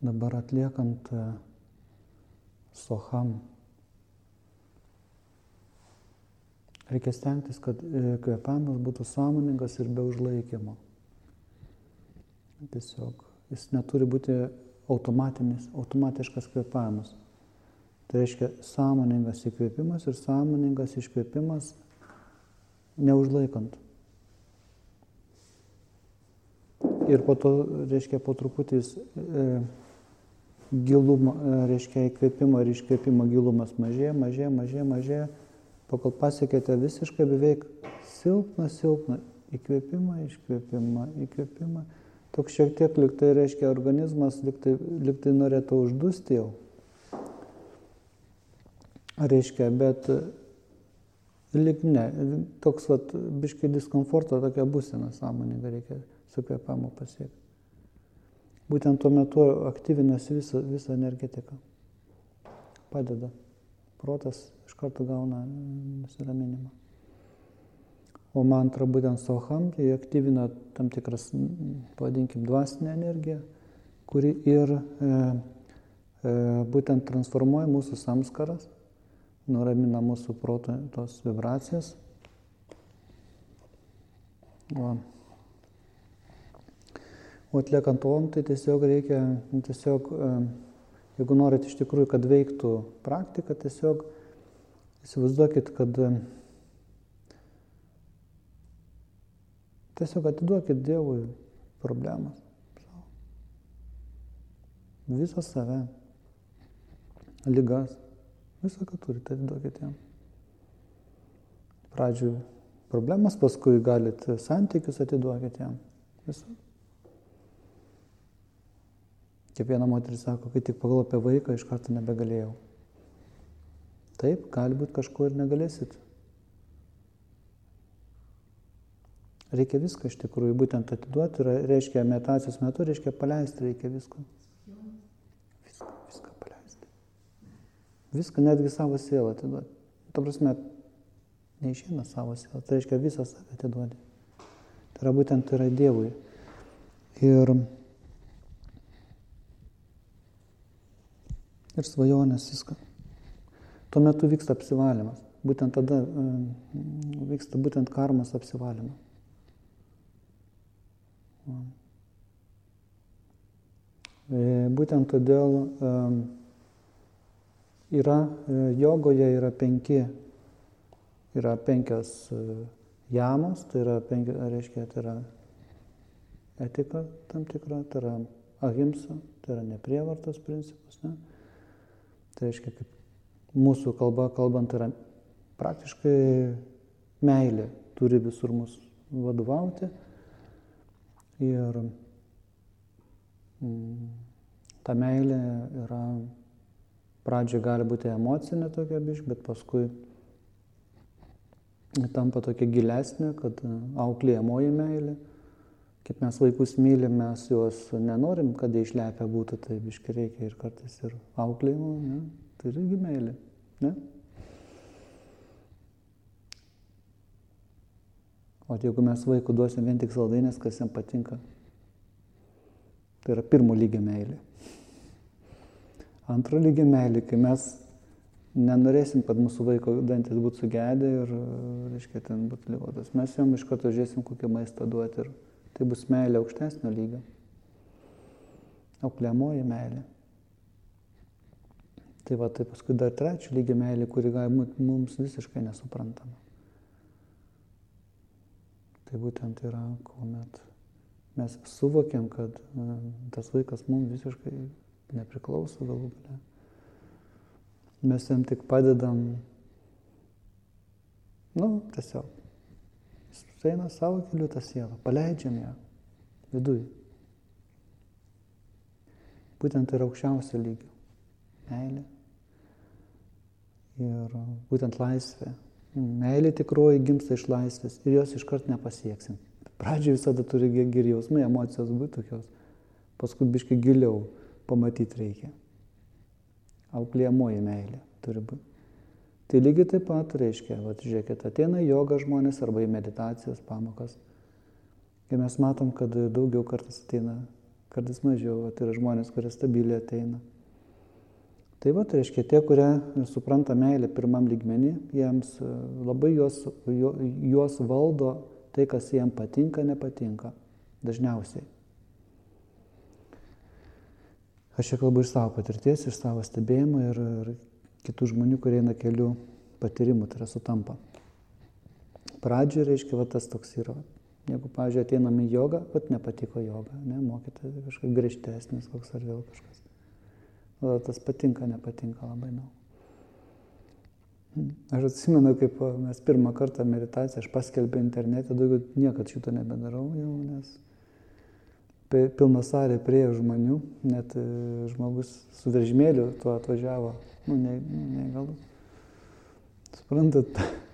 dabar atliekant e, soham, reikia stengtis, kad e, kvepavimas būtų sąmoningas ir be užlaikymo. Tiesiog jis neturi būti automatinis, automatiškas kvepavimas. Tai reiškia sąmoningas įkvėpimas ir sąmoningas iškvėpimas neužlaikant. Ir po to, reiškia, po truputį e, gilumą, e, reiškia, įkvėpimo ir iškvėpimo gilumas mažėja, mažėja, mažėja, mažėja, pakol pasiekėte visiškai beveik silpną, silpną įkvėpimą, iškvėpimą, įkvėpimą. Toks šiek tiek liktai reiškia organizmas, liktai, liktai norėtų uždusti jau. Reiškia, bet lik ne, toks vat, biškai diskomforto, tokia būsena sąmoninga reikia su kvepamu pasiekti. Būtent tuo metu aktyvinasi visa, visa energetika. Padeda. Protas iš karto gauna nusiraminimą. O mantra būtent soham, tai aktyvina tam tikras, pavadinkim, dvasinę energiją, kuri ir e, e, būtent transformuoja mūsų samskaras, nuramina mūsų proto tos vibracijas. O, o atliekant om, tai tiesiog reikia, tiesiog, e, jeigu norit iš tikrųjų, kad veiktų praktika, tiesiog įsivaizduokit, kad Tiesiog atiduokit Dievui problemas. Visą save, lygas, visą, ką turite, atiduokit jam. Pradžiui problemas, paskui galite santykius atiduokit jam. Visą. Kiekviena moteris sako, kai tik pagalvoju apie vaiką, iš karto nebegalėjau. Taip, gali būti kažko ir negalėsit. Reikia viską iš tikrųjų būtent atiduoti, reiškia meditacijos metu, reiškia paleisti, reikia visko. Viską, viską paleisti. Viską, netgi savo sielą atiduoti. Ta prasme, neišeina savo sielą, tai reiškia visą save atiduoti. Tai yra būtent tai yra Dievui. Ir, ir svajonės viską. Tuo metu vyksta apsivalymas. Būtent tada vyksta būtent karmas apsivalymas. E, būtent todėl yra e, jogoje yra penki, yra penkios e, jamos, tai yra, penki, reiškia, tai yra etika tam tikra, tai yra ahimsa, tai yra neprievartos principas. Ne? Tai reiškia, kaip mūsų kalba kalbant, yra praktiškai meilė turi visur mus vadovauti. Ir mm, ta meilė yra, pradžioje gali būti emocinė tokia biš, bet paskui tampa tokia gilesnė, kad e, auklėjamoji meilė. Kaip mes vaikus mylim, mes juos nenorim, kad išlepę būtų, tai biškai reikia ir kartais ir auklėjimo, ne? tai irgi meilė. Ne? O jeigu mes vaikų duosim vien tik saldainės, kas jam patinka, tai yra pirmo lygio meilė. Antro lygio meilė, kai mes nenorėsim, kad mūsų vaiko dantis būtų sugedę ir, reiškia, ten būtų ligotas. Mes jam iš karto žiūrėsim, kokį maistą duoti ir tai bus meilė aukštesnio lygio. Auklėmoji meilė. Tai va, tai paskui dar trečio lygio meilė, kuri gali būti mums visiškai nesuprantama. Tai būtent yra, kuomet mes suvokiam, kad na, tas vaikas mums visiškai nepriklauso galų gale. Mes jam tik padedam, nu, tiesiog. Eina savo keliu tą sielą, paleidžiam ją viduje. Būtent tai yra aukščiausio lygio. Meilė. Ir būtent laisvė Meilė tikroji gimsta iš laisvės ir jos iškart nepasieksim. Pradžioje visada turi geri jausmai, emocijos būti tokios. Paskui biškai giliau pamatyti reikia. Auklėjamoji meilė turi būti. Tai lygiai taip pat reiškia, va, žiūrėkit, ateina joga žmonės arba į meditacijos pamokas. Ir mes matom, kad daugiau kartais ateina kartais mažiau, tai yra žmonės, kurie stabiliai ateina. Tai va, tai reiškia, tie, kurie supranta meilę pirmam lygmenį, jiems e, labai juos, juos valdo tai, kas jiems patinka, nepatinka. Dažniausiai. Aš čia kalbu iš savo patirties, iš savo stebėjimo ir, ir kitų žmonių, kurie eina keliu patyrimų, tai yra sutampa. Pradžioje, reiškia, va tas toks yra. Jeigu, pavyzdžiui, ateinam į jogą, pat nepatiko joga, ne, mokytas kažkaip grįžtesnis koks ar vėl kažkas. O tas patinka, nepatinka labai daug. Aš atsimenu, kaip mes pirmą kartą meditaciją, aš paskelbėjau internete, daugiau niekad šito nebedarau jau, nes pilna salė prie žmonių, net e, žmogus su vežimėliu tuo atvažiavo, nu, neįgalus. Ne Suprantat,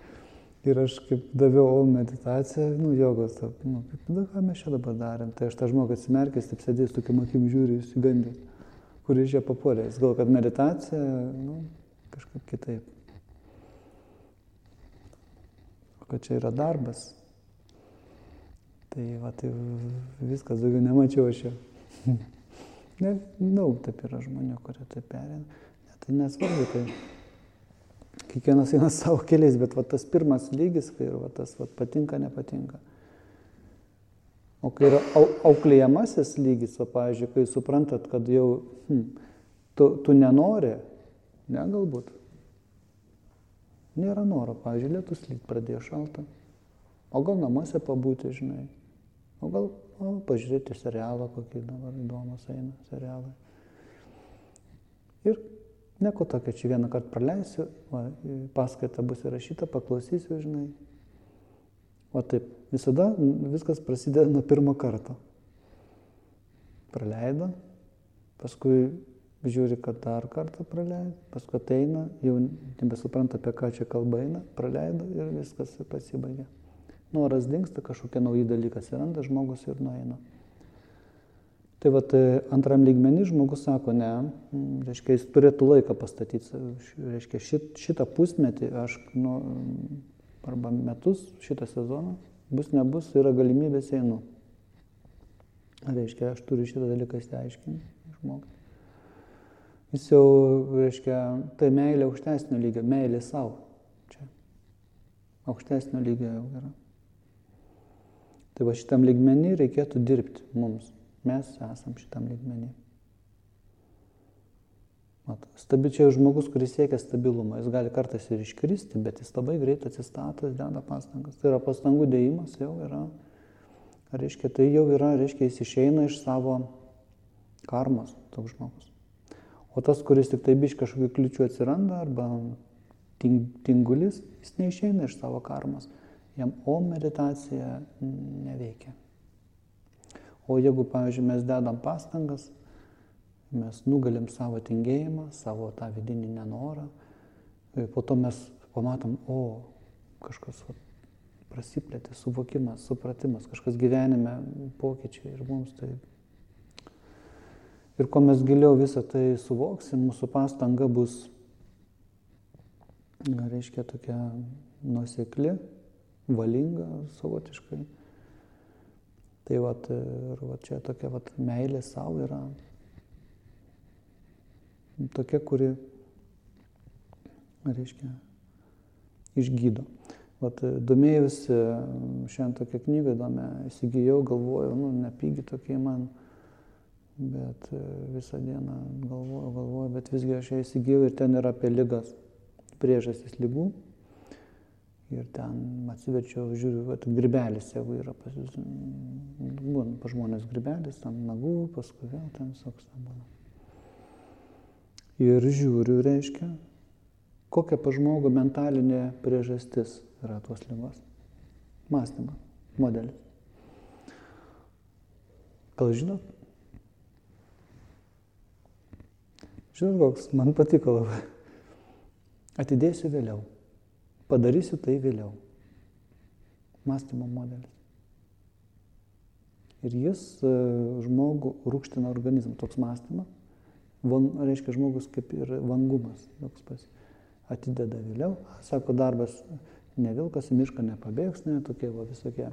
Ir aš kaip daviau meditaciją, nu, jogos, nu, kaip, nu, ką mes čia dabar darėm. Tai aš tą žmogų atsimerkęs, taip sėdėjęs, tokiam akim žiūriu, įsigandęs, kur iš čia papuolė. Jis gal, kad meditacija, nu, kažkaip kitaip. O kad čia yra darbas. Tai, va, tai viskas, daugiau nemačiau aš jo. ne, daug taip yra žmonių, kurie taip perina. Ne, tai nesvarbu, tai kiekvienas eina savo keliais, bet va, tas pirmas lygis, kai ir va, tas va, patinka, nepatinka. O kai yra au, auklėjamasis lygis, o, pavyzdžiui, kai suprantat, kad jau hm, tu, tu nenori, ne galbūt. Nėra noro, pavyzdžiui, lietus lyg pradėjo šaltą. O gal namuose pabūti, žinai. O gal o, pažiūrėti serialą, kokį dabar įdomus eina serialai. Ir Nieko tokio, čia vieną kartą praleisiu, va, paskaita bus įrašyta, paklausysiu, žinai. O taip, visada viskas prasideda nuo pirmo karto. Praleido, paskui žiūri, kad dar kartą praleido, paskui ateina, jau nebesupranta, apie ką čia kalba eina, praleido ir viskas pasibaigė. Noras dinksta, kažkokie nauji dalykai atsiranda, žmogus ir nueina. Tai vat, e, antram lygmenį žmogus sako, ne, reiškia, jis turėtų laiką pastatyti, reiškia, šit, šitą pusmetį aš, nu, arba metus, šitą sezoną, bus, nebus, yra galimybės einu. Reiškia, aš turiu šitą dalyką įsiaiškinti, išmokti. Jis jau, reiškia, tai meilė aukštesnio lygio, meilė savo. Čia. Aukštesnio lygio jau yra. Tai va šitam lygmenį reikėtų dirbti mums. Mes esam šitam lygmenį. Stabi čia žmogus, kuris siekia stabilumo, jis gali kartais ir iškristi, bet jis labai greit atsistato, deda pastangas. Tai yra pastangų dėjimas jau yra, reiškia, tai jau yra, reiškia, jis išeina iš savo karmos, toks žmogus. O tas, kuris tik tai biš kažkokių kliučių atsiranda arba tingulis, jis neišeina iš savo karmos. Jam o meditacija neveikia. O jeigu, pavyzdžiui, mes dedam pastangas, mes nugalim savo tingėjimą, savo tą vidinį nenorą, po to mes pamatom, o kažkas va, prasiplėtė, suvokimas, supratimas, kažkas gyvenime pokyčiai ir mums tai. Ir kuo mes giliau visą tai suvoksim, mūsų pastanga bus, reiškia, tokia nusekli, valinga savotiškai. Tai vat, ir vat čia tokia vat, meilė savo yra tokia, kuri, reiškia, išgydo. Vat, domėjusi šiandien tokią knygą įdomią, įsigijau, galvojau, nu, nepygi tokie man, bet visą dieną galvojau, galvojau, bet visgi aš ją įsigijau ir ten yra apie lygas, priežastis lygų Ir ten atsiverčiau, žiūriu, kad grybelis, jeigu yra pas jūs, būna pas žmonės grybelis, ten nagų, paskui vėl ten visoks ten būna. Ir žiūriu, reiškia, kokia pa žmogų mentalinė priežastis yra tos lygos. Mąstymas, modelis. Gal žinot? Žinot, koks man patiko labai. Atidėsiu vėliau. Padarysiu tai vėliau. Mąstymo modelis. Ir jis e, žmogų rūkština organizmą, toks mąstymas. Van, reiškia, žmogus kaip ir vangumas, toks pas. Atideda vėliau, sako, darbas ne vilkas mišką nepabėgs, ne tokie va visokie.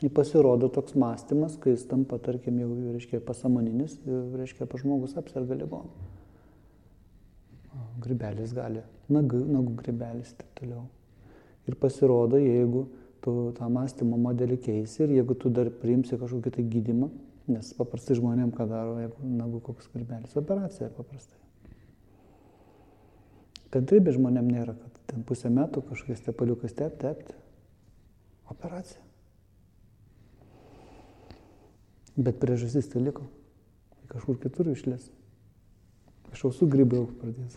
Ir pasirodo toks mąstymas, kai jis tampa, tarkim, jau, reiškia, pasamoninis, reiškia, pa žmogus apserga lygom. Grybelis gali, nagų, nagų grybelis ir taip toliau. Ir pasirodo, jeigu tu tą mąstymo modelį keisi ir jeigu tu dar priimsi kažkokį tai gydimą, nes paprastai žmonėm ką daro, jeigu nagų koks grybelis, operacija paprastai. Kantrybė žmonėm nėra, kad ten pusę metų kažkokiais tepaliukas tep, tepti. Operacija. Bet priežastis tai liko. Kažkur kitur išlės. Iš ausų grybai jau pradės.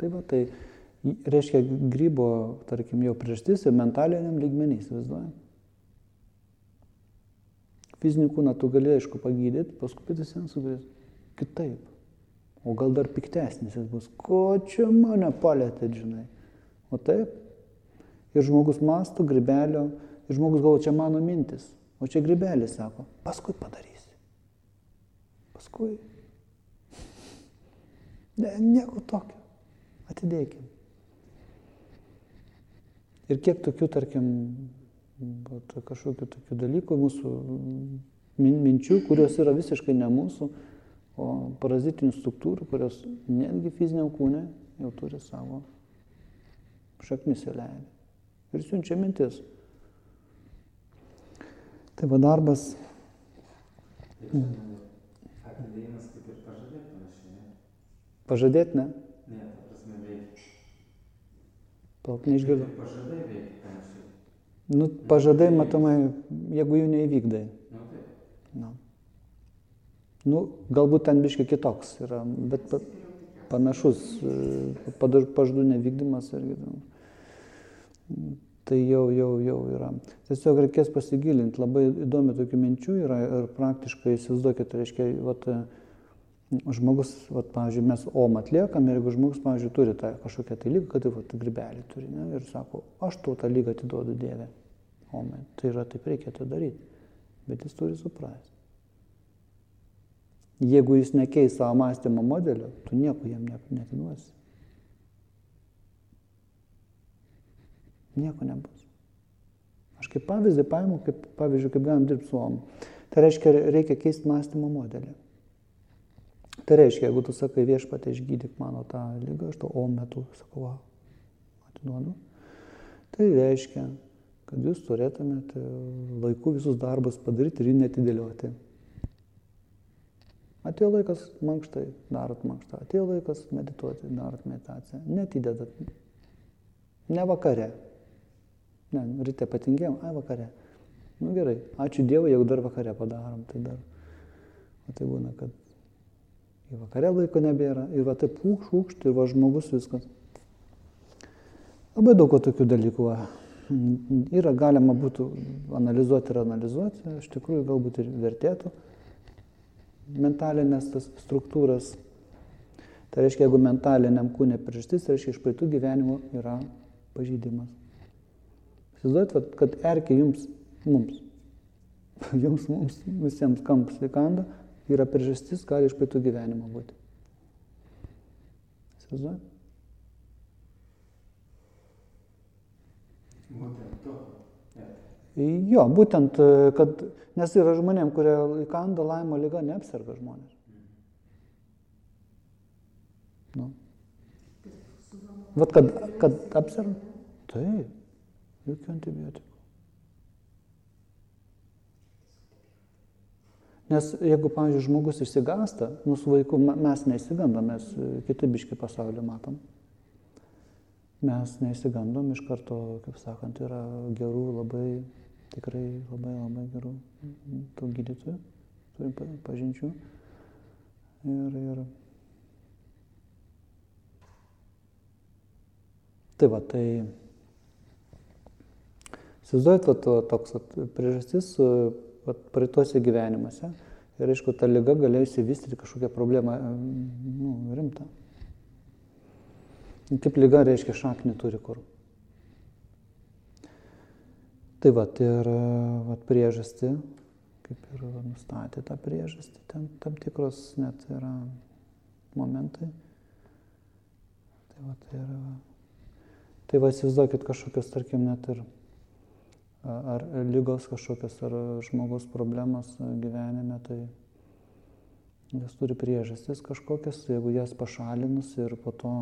Tai va, tai reiškia grybo, tarkim, jau priežastis ir mentaliniam lygmenį, įsivaizduojam. Fizinį kūną tu gali, aišku, pagydyti, paskui vis vien sugrės kitaip. O gal dar piktesnis jis bus, ko čia mane palėtė, žinai. O taip. Ir žmogus mastų gribelio, ir žmogus gal čia mano mintis. O čia gribelis sako, paskui padarysi. Paskui. Ne, nieko tokio. Atidėkim. Ir kiek tokių, tarkim, kažkokių tokių dalykų mūsų minčių, kurios yra visiškai ne mūsų, o parazitinių struktūrų, kurios netgi fiziniam kūne jau turi savo šaknis įleidę. Ir siunčia mintis. Tai va darbas. Atidėjimas kaip ir pažadėti panašiai, ne? Pažadėti, ne? Ne, ta prasme veikti. Palauk, neišgirdau. Nu, pažadai, matomai, jeigu jų neįvykdai. Nu. Nu. Nu, galbūt ten biškai kitoks yra, bet pa, panašus e, pažadų nevykdymas irgi. Tai jau, jau, jau yra. Tiesiog reikės pasigilinti. Labai įdomi tokių minčių yra ir praktiškai įsivaizduokit, reiškia, vat, žmogus, vat, pavyzdžiui, mes OM atliekam ir jeigu žmogus, pavyzdžiui, turi tą kažkokią tai lygą, kad ir vat, gribelį turi, ne, ir sako, aš tau tą lygą atiduodu Dievę. OM. Tai yra taip reikėtų daryti. Bet jis turi suprasti. Jeigu jis nekeis savo mąstymo modelio, tu nieko jam ne- netiduosi. Nieko nebus. Aš kaip pavyzdį paimu, kaip pavyzdžiui, kaip galim dirbti su OM. Tai reiškia, reikia keisti mąstymo modelį. Tai reiškia, jeigu tu sakai viešpatė išgydyk mano tą lygą, aš to OM metu sakau, va, atiduodu. Tai reiškia, kad jūs turėtumėte laiku visus darbus padaryti ir jų netidėlioti. Atėjo laikas mankštai, darot mankštą. Atėjo laikas medituoti, darot meditaciją. Netidedat. Ne vakare. Ne, ryte patingėjom, ai vakare. Nu gerai, ačiū Dievui, jeigu dar vakare padarom, tai dar. O tai būna, kad į vakare laiko nebėra. Ir va taip ūkš, ūkšt, ir va žmogus viskas. Labai daug tokių dalykų. Va. Yra galima būtų analizuoti ir analizuoti, iš tikrųjų galbūt ir vertėtų mentalinės tas struktūras. Tai reiškia, jeigu mentaliniam kūnė priežastis, tai reiškia, iš praeitų gyvenimų yra pažydimas. Įsivaizduojat, kad erkė jums, mums, jums, mums, visiems kampas įkanda, yra priežastis, gali iš praeitų gyvenimo būti. Įsivaizduojat? Būtent to. Jo, būtent, e, kad, nes yra žmonėm, kurie įkanda laimo lyga, neapserga žmonės. Nu. Vat kad, kad apserga. Taip, jokių antibiotikų. Nes jeigu, pavyzdžiui, žmogus išsigasta, mūsų vaikų me- mes neįsigandom, mes e, kiti biški pasaulio matom. Mes neįsigandom iš karto, kaip sakant, yra gerų labai, tikrai labai labai gerų tų gydytojų, turim pa- pažinčių. Ir, ir Tai va, tai įsivaizduojat, va, to, toks priežastis praeituose gyvenimuose ir aišku, ta lyga galėjo įsivystyti kažkokią problemą nu, rimtą. Kaip lyga reiškia šaknį turi kur. Tai va, ir va, priežastį, kaip ir nustatė tą priežastį, ten tam tikros net yra momentai. Tai va, tai yra Tai va, įsivaizduokit kažkokios, tarkim, net ir ar lygos kažkokios, ar žmogaus problemas gyvenime, tai jos turi priežastis kažkokias, jeigu jas pašalinus ir po to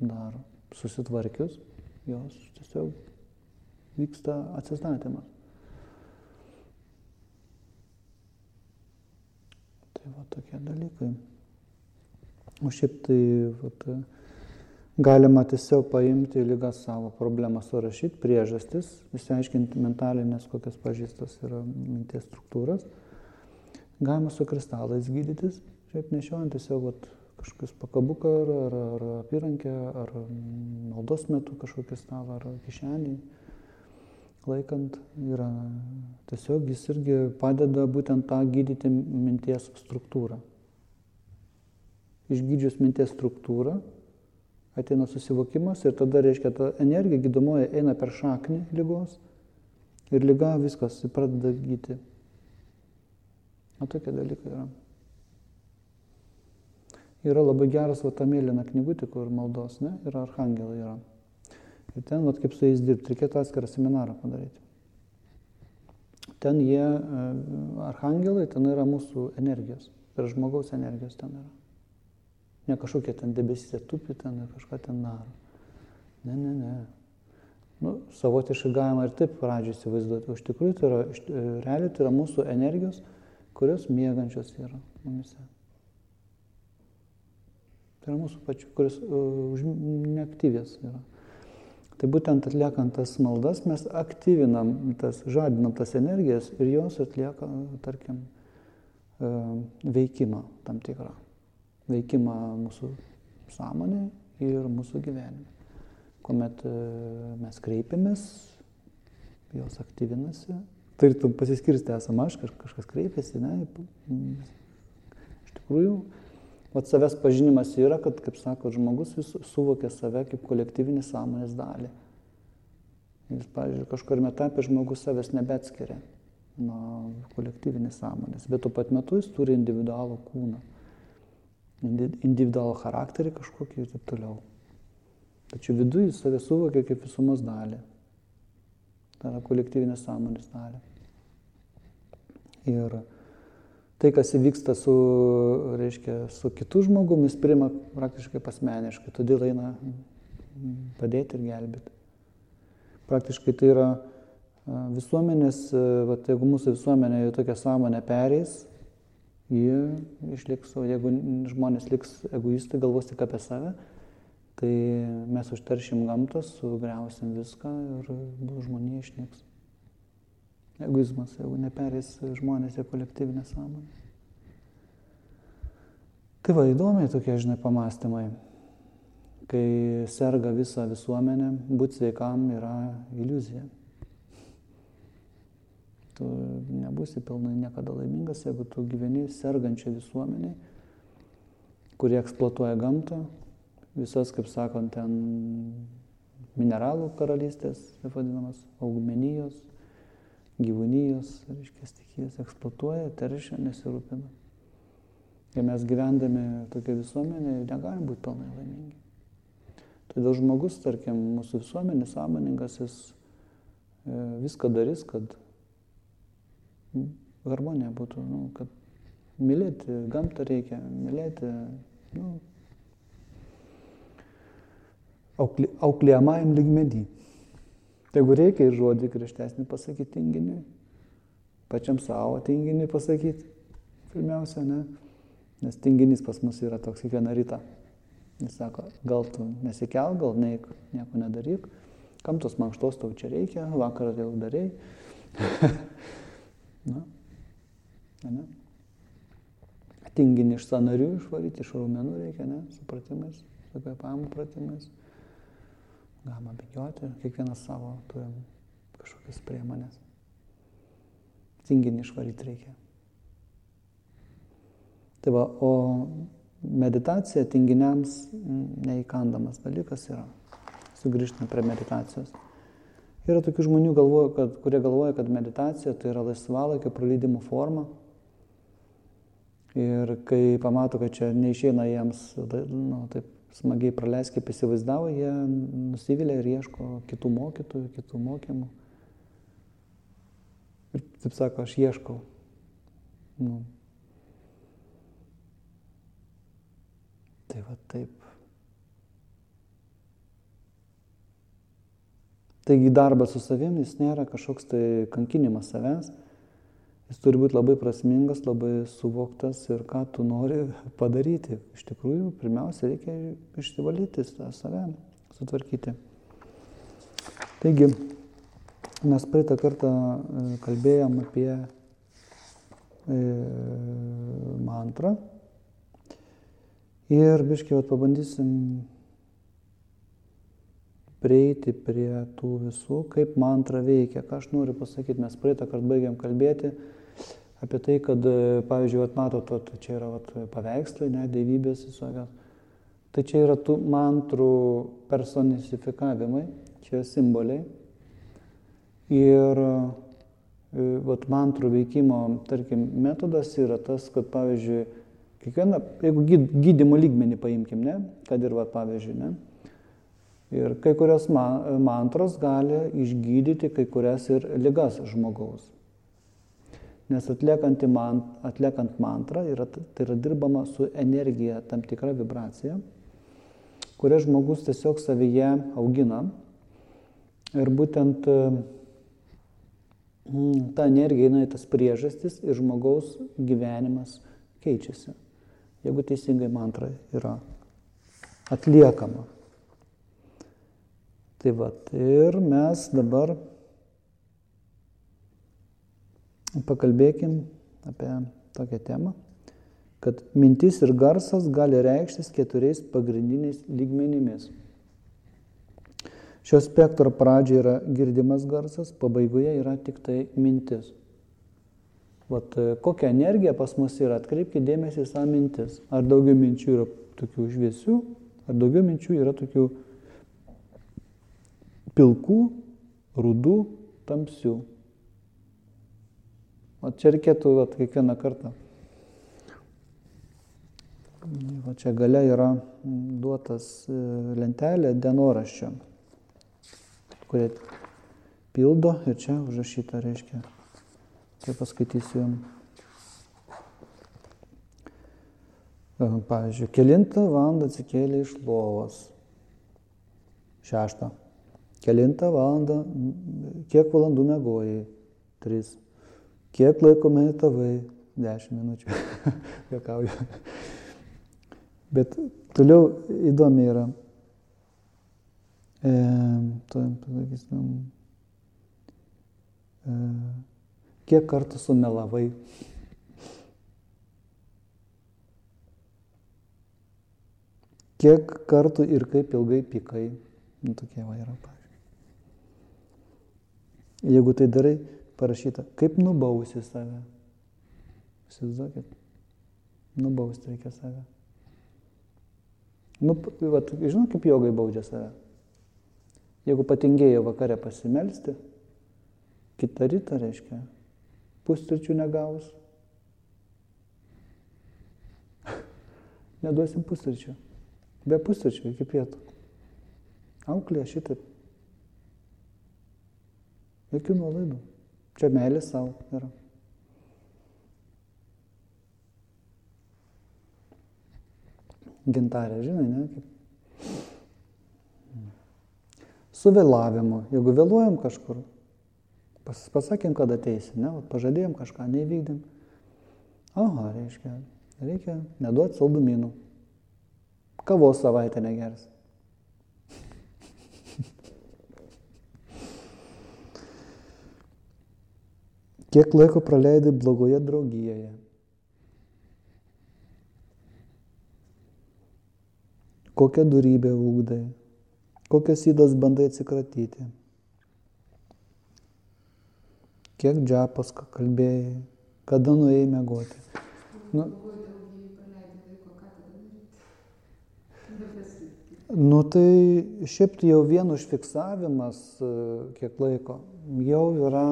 dar susitvarkius, jos tiesiog vyksta atsistatymas. Tai va tokie dalykai. O šiaip tai vat, galima tiesiog paimti lygą savo problemą, surašyti priežastis, išsiaiškinti mentalinės, kokias pažįstas yra minties struktūras. Galima su kristalais gydytis, šiaip nešiojant tiesiog vat, kažkokius pakabuką ar, ar, ar apyrankę, ar maldos metu kažkokį stalą, ar kišenį laikant yra tiesiog jis irgi padeda būtent tą gydyti minties struktūrą. Išgydžius minties struktūrą, ateina susivokimas ir tada, reiškia, ta energija gydomoji eina per šaknį lygos ir lyga viskas pradeda gyti. O tokie dalykai yra. Yra labai geras vatamėlina knygutė, kur maldos, ne, ir arhangelai yra. Ir ten, vat, kaip su jais dirbti, reikėtų atskirą seminarą padaryti. Ten jie, e, arhangelai, ten yra mūsų energijos, yra žmogaus energijos ten yra. Ne kažkokie ten debesys tupi ten ir kažką ten daro. Ne, ne, ne. Nu, savotiškai galima ir taip pradžiai įsivaizduoti. O iš tikrųjų tai yra, e, realiai tai yra mūsų energijos, kurios mėgančios yra mumise. Tai yra mūsų pačių, kuris uh, neaktyvės yra. Tai būtent atliekant tas maldas mes aktyvinam, tas, žadinam tas energijas ir jos atlieka, tarkim, uh, veikimą tam tikrą veikimą mūsų sąmonė ir mūsų gyvenime. Kuomet e, mes kreipiamės, jos aktyvinasi, tarytum pasiskirsti esame aš, kažkas kreipiasi, ne? Iš tikrųjų, o savęs pažinimas yra, kad, kaip sako, žmogus vis suvokia save kaip kolektyvinį sąmonės dalį. Jis, pavyzdžiui, kažkur etapė žmogus savęs nebeatskiria nuo kolektyvinės sąmonės, bet tuo pat metu jis turi individualų kūną individualų charakterį kažkokį ir taip toliau. Tačiau viduje jis save suvokia kaip visumos dalį. Tai yra kolektyvinės sąmonės dalį. Ir tai, kas įvyksta su, reiškia, su kitu žmogumi, jis priima praktiškai pasmeniškai, todėl eina padėti ir gelbėti. Praktiškai tai yra visuomenės, va, jeigu mūsų visuomenė jau tokia sąmonė perės, jie išliks, o jeigu žmonės liks egoistai, galvos tik apie save, tai mes užteršim gamtą, sugriausim viską ir žmonija išnyks. Egoizmas, jeigu neperės žmonės į kolektyvinę sąmonę. Tai va, įdomiai tokie, žinai, pamastymai. Kai serga visa visuomenė, būti sveikam yra iliuzija tu nebūsi pilnai niekada laimingas, jeigu tu gyveni sergančią visuomenį, kurie eksploatuoja gamtą, visas, kaip sakant, ten mineralų karalystės, taip vadinamas, augmenijos, gyvūnijos, reiškia, stichijas eksploatuoja, teršia, nesirūpina. Ir mes gyvendami tokia visuomenė negalim būti pilnai laimingi. Todėl žmogus, tarkim, mūsų visuomenė sąmoningas, jis e, viską darys, kad harmonija būtų, nu, kad mylėti gamtą reikia, mylėti, nu, auklėjamajam lygmenį. Tai jeigu reikia ir žodį griežtesnį pasakyti tinginiui, pačiam savo tinginiui pasakyti, pirmiausia, ne, nes tinginys pas mus yra toks kiekvieną rytą. Jis sako, gal tu nesikel, gal neik, nieko nedaryk, kam tos mankštos tau čia reikia, vakarą jau darai. Na, ne? Tinginį iš sanarių išvaryti, iš raumenų reikia, ne, supratimais, su kvepavimo pratimais. Galima bėgioti, kiekvienas savo turim kažkokias priemonės. Tinginį išvaryti reikia. Tai va, o meditacija tinginiams neįkandamas dalykas yra. Sugrįžtame prie meditacijos. Yra tokių žmonių, galvoja, kad, kurie galvoja, kad meditacija tai yra laisvalaikio praleidimo forma. Ir kai pamato, kad čia neišeina jiems nu, taip, smagiai praleis, kaip įsivaizdavo, jie nusivylė ir ieško kitų mokytojų, kitų mokymų. Ir taip sako, aš ieškau. Nu. Tai va taip. Taigi darbas su savim, jis nėra kažkoks tai kankinimas savęs, jis turi būti labai prasmingas, labai suvoktas ir ką tu nori padaryti. Iš tikrųjų, pirmiausia, reikia išsivalyti save, sutvarkyti. Taigi, mes praeitą kartą e, kalbėjom apie e, mantrą ir biškiai pabandysim prieiti prie tų visų, kaip mantra veikia, ką aš noriu pasakyti. Mes praeitą kartą baigiam kalbėti apie tai, kad, pavyzdžiui, vat, matot, vat, čia yra vat, paveikslai, ne, dievybės visokios. Tai čia yra tų mantrų personifikavimai, čia simboliai. Ir vat, mantrų veikimo, tarkim, metodas yra tas, kad, pavyzdžiui, kiekvieną, jeigu gydymo lygmenį paimkim, ne, kad ir, vat, pavyzdžiui, ne, Ir kai kurios mantros gali išgydyti kai kurias ir ligas žmogaus. Nes atliekant, man, atliekant mantrą yra, tai yra dirbama su energija, tam tikra vibracija, kurią žmogus tiesiog savyje augina. Ir būtent mm, ta energija eina į tas priežastis ir žmogaus gyvenimas keičiasi, jeigu teisingai mantra yra atliekama. Tai va, ir mes dabar pakalbėkim apie tokią temą, kad mintis ir garsas gali reikštis keturiais pagrindiniais lygmenimis. Šio spektro pradžioje yra girdimas garsas, pabaigoje yra tik tai mintis. Vat, kokia energija pas mus yra, atkreipkite dėmesį į savo mintis. Ar daugiau minčių yra tokių šviesių, ar daugiau minčių yra tokių pilkų, rudų, tamsių. O čia reikėtų vat, kiekvieną kartą. O čia gale yra duotas e, lentelė dienoraščio, kurie pildo ir čia užrašyta reiškia. Tai paskaitysiu jums. Pavyzdžiui, kelintą valandą atsikėlė iš lovos. Šeštą. Kelintą valandą, kiek valandų mėgojai? Tris. Kiek laiko meditavai? Dešimt minučių. Jokauju. Bet toliau įdomi yra. E, to, pasakysim, e, kiek kartų sumelavai? Kiek kartų ir kaip ilgai pykai? Nu, tokie va yra. Jeigu tai darai, parašyta, kaip nubausi save. Įsivaizduokit, nubausti reikia save. Nu, vat, žinot, kaip jogai baudžia save. Jeigu patingėjo vakare pasimelsti, kitą rytą reiškia, pusryčių negaus. Neduosim pusryčių. Be pusryčių iki pietų. Auklė šitaip Jokių nuolaidų. Čia meilė savo yra. Gintarė, žinai, ne? Kaip... Su vėlavimu. Jeigu vėluojam kažkur, pas, pasakėm, kad ateisi, ne? Pažadėjom kažką, neįvykdėm. Aha, reiškia, reikia neduoti saldumynų. Kavos savaitę negers. Kiek laiko praleidai blogoje draugijoje? Kokią darybę ūkdai? Kokias įdas bandai atsikratyti? Kiek džiapas kalbėjai? Kada nuėjai mėgoti? Nu, nu tai šiaip tai jau vien užfiksavimas kiek laiko jau yra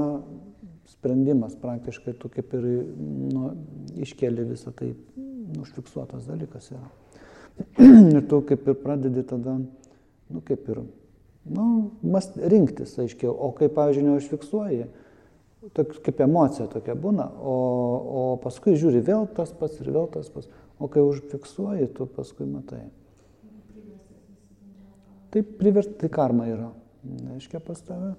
sprendimas praktiškai, tu kaip ir nu, iškeli visą tai, užfiksuotas dalykas yra. ir tu kaip ir pradedi tada, nu kaip ir, nu, mas rinktis aiškiau, o kaip, pavyzdžiui, neužfiksuoji, toks kaip emocija tokia būna, o, o paskui žiūri vėl tas pats ir vėl tas pats, o kai užfiksuoji, tu paskui matai. Taip priversti, karma yra, reiškia pas tave.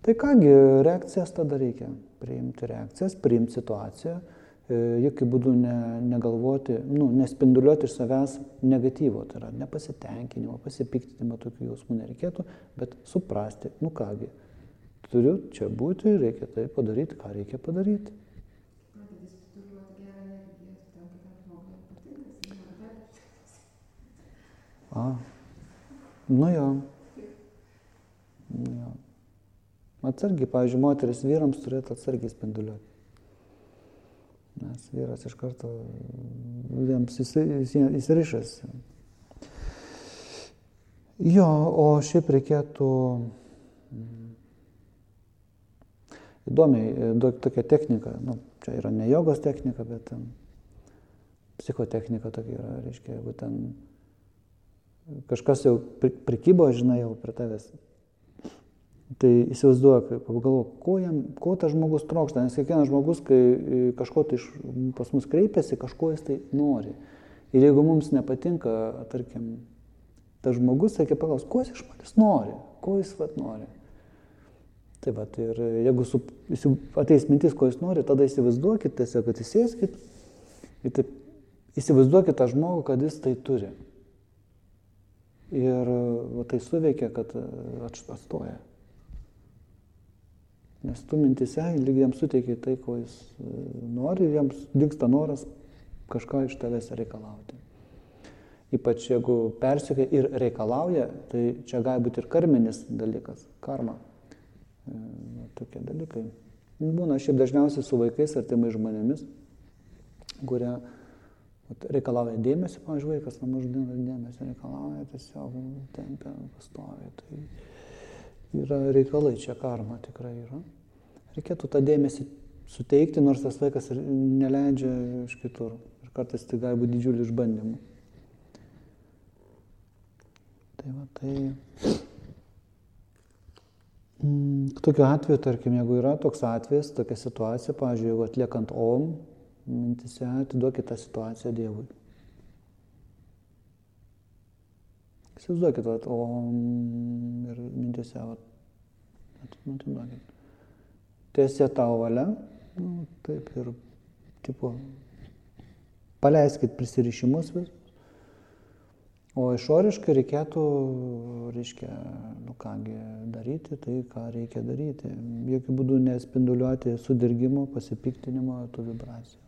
Tai kągi, reakcijas tada reikia priimti reakcijas, priimti situaciją, e, jokių būdų ne, negalvoti, nu, nespinduliuoti iš savęs negatyvo, tai yra nepasitenkinimo, pasipiktinimo, tokių jausmų nereikėtų, bet suprasti, nu kągi, turiu čia būti, reikia tai padaryti, ką reikia padaryti. A, nu jo. Nu jo. Atsargiai, pavyzdžiui, moteris vyrams turėtų atsargiai spinduliuoti. Nes vyras iš karto jiems įsirišas. Jo, o šiaip reikėtų įdomiai, tokia technika, nu, čia yra ne jogos technika, bet ten psichotechnika tokia yra, reiškia, jeigu ten kažkas jau prikybo, žinai, jau prie tavęs Tai įsivaizduok, pagalvok, ko, jam, ko tas žmogus trokšta, nes kiekvienas žmogus, kai e, kažko tai iš, pas mus kreipiasi, kažko jis tai nori. Ir jeigu mums nepatinka, tarkim, tas žmogus, reikia paklausti, ko jis iš manęs nori, ko jis vat nori. Tai va, ir jeigu su, ateis mintis, ko jis nori, tada įsivaizduokit, tiesiog atsisėskit ir taip įsivaizduokit tą žmogų, kad jis tai turi. Ir va, tai suveikia, kad e, atstoja. Nes tu mintise lyg jam suteikiai tai, ko jis e, nori ir jiems dinksta noras kažką iš tavęs reikalauti. Ypač jeigu persiekia ir reikalauja, tai čia gali būti ir karminis dalykas, karma. E, tokie dalykai. Būna šiaip dažniausiai su vaikais ar timai žmonėmis, kurie reikalauja dėmesio, pavyzdžiui, vaikas nuo mažų dėmesio reikalauja, tiesiog tempia pastoviai. Tai yra reikalai, čia karma tikrai yra. Reikėtų tą dėmesį suteikti, nors tas vaikas ir neleidžia iš kitur. Ir kartais tai gali būti didžiulis išbandymų. Tai va, tai... Mm, tokiu atveju, tarkim, jeigu yra toks atvejis, tokia situacija, pavyzdžiui, jeigu atliekant OM, mintise atiduokite tą situaciją Dievui. Įsivaizduokit, vat, o ir mintise, vat, atiduokit. Tiesia tau valia, nu, taip ir, tipo, paleiskit prisirišimus vis. O išoriškai reikėtų, reiškia, nu kągi daryti, tai ką reikia daryti. Jokių būdų nespinduliuoti sudirgimo, pasipiktinimo, tų vibracijų.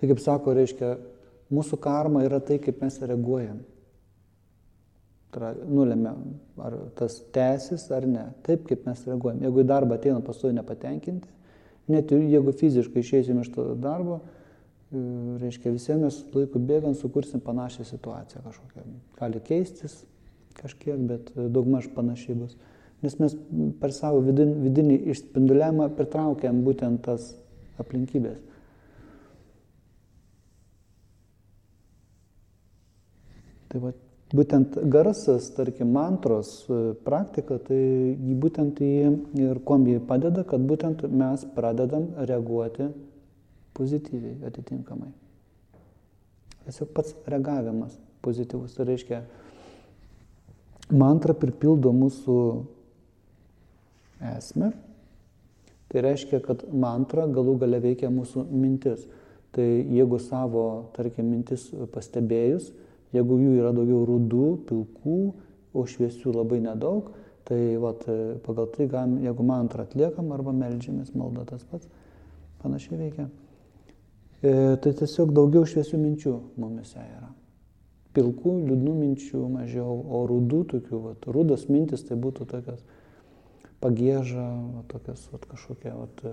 Tai kaip sako, reiškia, mūsų karma yra tai, kaip mes reaguojam nulėmė, ar tas tęsis ar ne. Taip, kaip mes reaguojam. Jeigu į darbą ateina pastovi nepatenkinti, net jeigu fiziškai išeisim iš to darbo, e, reiškia visiems mes laiku bėgant sukursim panašią situaciją kažkokią. Gali keistis kažkiek, bet daugmaž panašiai bus. Nes mes per savo vidinį, vidinį išspinduliavimą pritraukiam būtent tas aplinkybės. Tai va būtent garsas, tarkim, mantros e, praktika, tai būtent jį ir kuom jį padeda, kad būtent mes pradedam reaguoti pozityviai atitinkamai. Tiesiog pats reagavimas pozityvus. Tai reiškia, mantra pripildo mūsų esmę. Tai reiškia, kad mantra galų gale veikia mūsų mintis. Tai jeigu savo, tarkim, mintis pastebėjus, Jeigu jų yra daugiau rudų, pilkų, o šviesių labai nedaug, tai vat, pagal tai, galim, jeigu mantrą atliekam arba melžiamės, malda tas pats, panašiai veikia. E, tai tiesiog daugiau šviesių minčių mumise yra. Pilkų, liūdnų minčių mažiau, o rudų tokių, vat, rudos mintis tai būtų tokios pagėža, vat, tokios vat, kažkokie vat,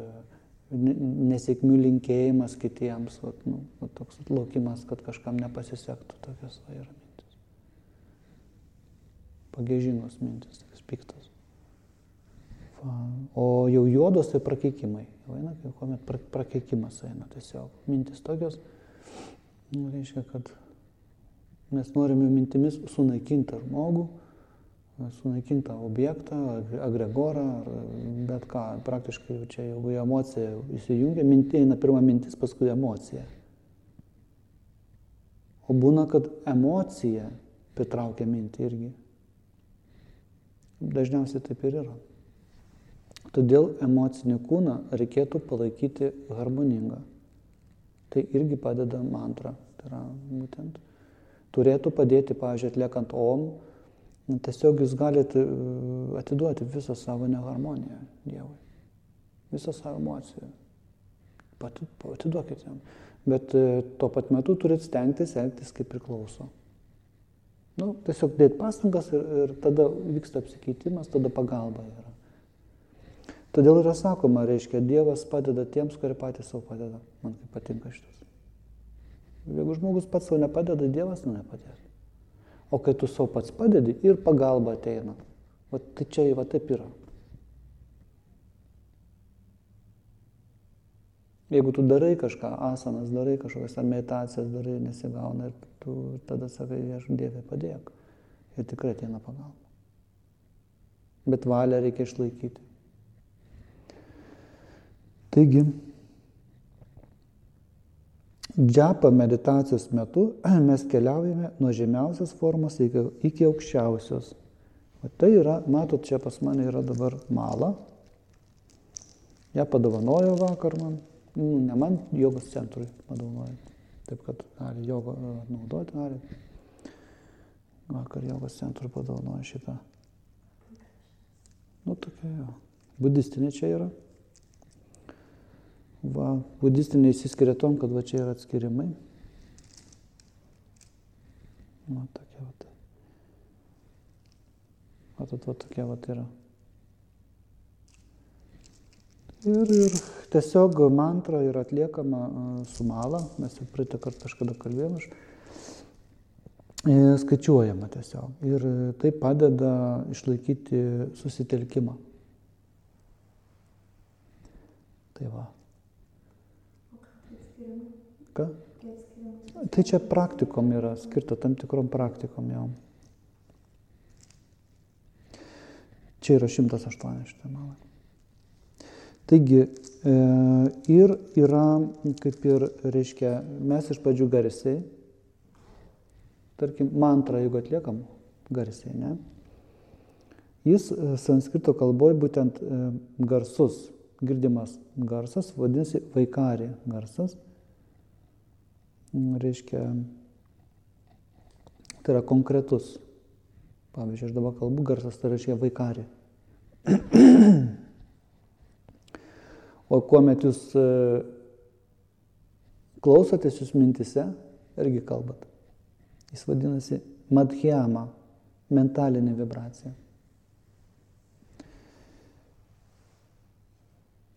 nesėkmių linkėjimas kitiems, vat, nu, vat, toks laukimas, kad kažkam nepasisektų, tokios va yra mintis. Pagėžingos mintis, tokios piktos. Va. O jau juodos tai prakeikimai. Jau eina, kuomet prakeikimas eina tiesiog. Mintis tokios, nu, reiškia, kad Mes norime mintimis sunaikinti žmogų, sunaikinti objektą, agregorą, bet ką. Praktiškai čia, jeigu į emociją įsijungia, minti eina pirma mintis, paskui emocija. O būna, kad emocija pritraukia mintį irgi. Dažniausiai taip ir yra. Todėl emocinį kūną reikėtų palaikyti harmoningą. Tai irgi padeda mantra. Tai yra būtent turėtų padėti, pavyzdžiui, atliekant om, tiesiog jūs galite atiduoti visą savo neharmoniją Dievui, visą savo emociją. Pati, atiduokite jam. Bet e, tuo pat metu turit stengtis elgtis kaip priklauso. Nu, tiesiog dėti pastangas ir, ir tada vyksta apsikeitimas, tada pagalba yra. Todėl yra sakoma, reiškia, Dievas padeda tiems, kurie patys savo padeda. Man kaip patinka šitas. Jeigu žmogus pats savo nepadeda, Dievas nu nepadės. O kai tu savo pats padedi ir pagalba ateina. Va, tai čia va taip yra. Jeigu tu darai kažką, asanas darai kažkokias ar meditacijas darai, nesigauna ir tu tada sakai, aš Dievė padėk. Ir tikrai ateina pagalba. Bet valią reikia išlaikyti. Taigi, džiapa meditacijos metu mes keliaujame nuo žemiausios formos iki, iki aukščiausios. O tai yra, matot, čia pas mane yra dabar mala. Ja padovanojo vakar man, nu, ne man, jogos centrui padovanojo. Taip kad gali jogo e, naudoti, gali. Vakar jogos centrui padovanojo šitą. Nu, tokia jo. Budistinė čia yra. Va, budistinė įsiskiria tom, kad va čia yra atskirimai. Va, tokia va. Matot, va tokia va yra. Ir, ir tiesiog mantra yra atliekama su mala, mes jau praeitą kartą kažkada kalbėjome, aš e, skaičiuojama tiesiog. Ir tai padeda išlaikyti susitelkimą. Tai va. Ką? Tai čia praktikom yra skirta, tam tikrom praktikom jau. Čia yra 108 šitą malą. Taigi, e, ir yra, kaip ir reiškia, mes iš pradžių garsiai, tarkim, mantrą, jeigu atliekam garsiai, ne? Jis e, sanskrito kalboje būtent e, garsus, girdimas garsas, vadinasi vaikari garsas reiškia, tai yra konkretus. Pavyzdžiui, aš dabar kalbu garsas, tai reiškia vaikari. o kuomet jūs e, klausotės jūs mintise, irgi kalbat. Jis vadinasi madhyama, mentalinė vibracija.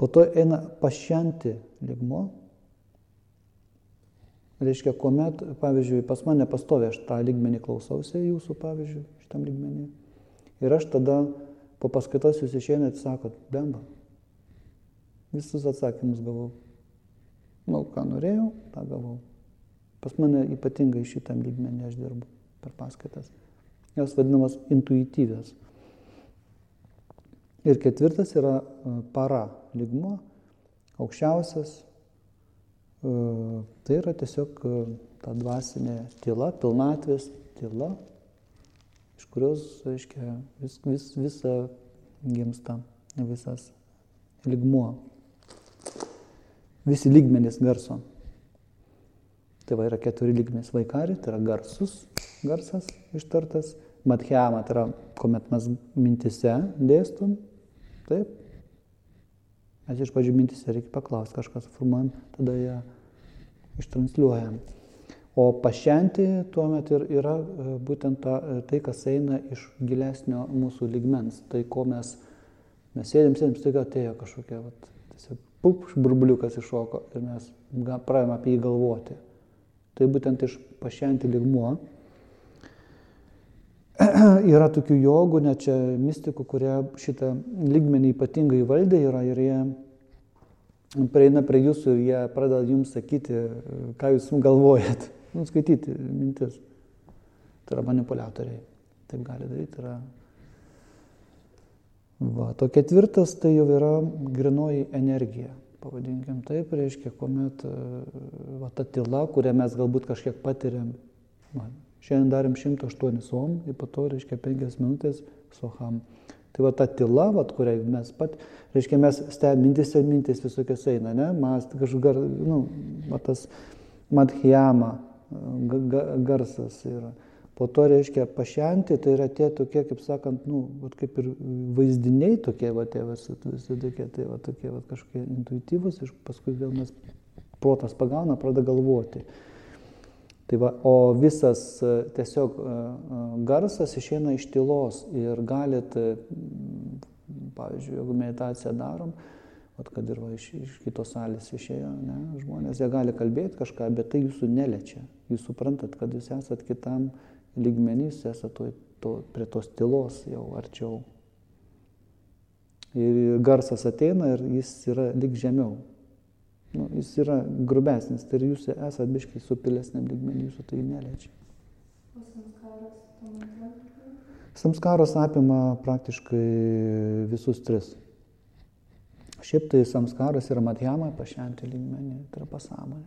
Po to eina pašianti ligmo, Reiškia, kuomet, pavyzdžiui, pas mane pastovė, aš tą lygmenį klausausi jūsų, pavyzdžiui, šitam lygmenį. Ir aš tada po paskaitos jūs išėjate ir sakot, bemba. Visus atsakymus gavau. Nu, ką norėjau, tą gavau. Pas mane ypatingai šitam lygmenį aš dirbu per paskaitas. Jos vadinamas intuityvės. Ir ketvirtas yra e, para lygmuo, aukščiausias tai yra tiesiog e, ta dvasinė tyla, pilnatvės tyla, iš kurios, aiškiai, vis, vis, visa gimsta, visas ligmuo, visi lygmenys garso. Tai va yra keturi lygmenys. Vaikari, tai yra garsus, garsas ištartas, madhyama, tai yra, kuomet mes mintise dėstum, taip, Mes iš pradžių mintise reikia paklausti, kažkas formuojam, tada ją ištransliuojam. O pašenti tuomet ir yra e, būtent ta, e, tai, kas eina iš gilesnio mūsų ligmens. Tai, ko mes, mes sėdėm, sėdėm, staiga atėjo kažkokia, vat, tiesiog pup, burbuliukas iššoko ir mes pradėjome apie jį galvoti. Tai būtent iš pašenti ligmuo. yra tokių jogų, net čia mystikų, kurie šitą lygmenį ypatingai valdė yra ir jie prieina prie jūsų ir jie pradeda jums sakyti, ką jūs galvojat, nuskaityti mintis. Tai yra manipuliatoriai. Taip gali daryti. Yra... Va, to ketvirtas tai jau yra grinoji energija. Pavadinkim taip, reiškia, kuomet va, ta tyla, kurią mes galbūt kažkiek patiriam. Va, šiandien darim 108 som, ir po to, reiškia, 5 minutės soham. Tai va ta tyla, va, kurią mes pat, reiškia, mes stebim mintis ir mintis visokios eina, ne, mes kažkur, nu, va tas madhjama, garsas yra. Po to reiškia pašenti, tai yra tie tokie, kaip sakant, nu, vat, kaip ir vaizdiniai tokie, va, tie visi, visi tokie, tai va, tokie va, kažkokie intuityvus, ir paskui vėl mes protas pagauna, pradeda galvoti. Tai va, o visas e, tiesiog e, e, garsas išeina iš tylos ir galit, pavyzdžiui, jeigu meditaciją darom, at kad ir va, iš, iš kitos salės išėjo, ne, žmonės, jie gali kalbėti kažką, bet tai jūsų neliečia. Jūs suprantat, kad jūs esat kitam lygmenys, jūs esat to, to, prie tos tylos jau arčiau. Ir garsas ateina ir jis yra lik žemiau nu, jis yra grubesnis, tai jūs esate biškai supilesniam lygmenį, jūsų tai neliečia. Samskaras apima praktiškai visus tris. Šiaip tai samskaras yra madhyama pašenti lygmenį, tai yra pasąmonė.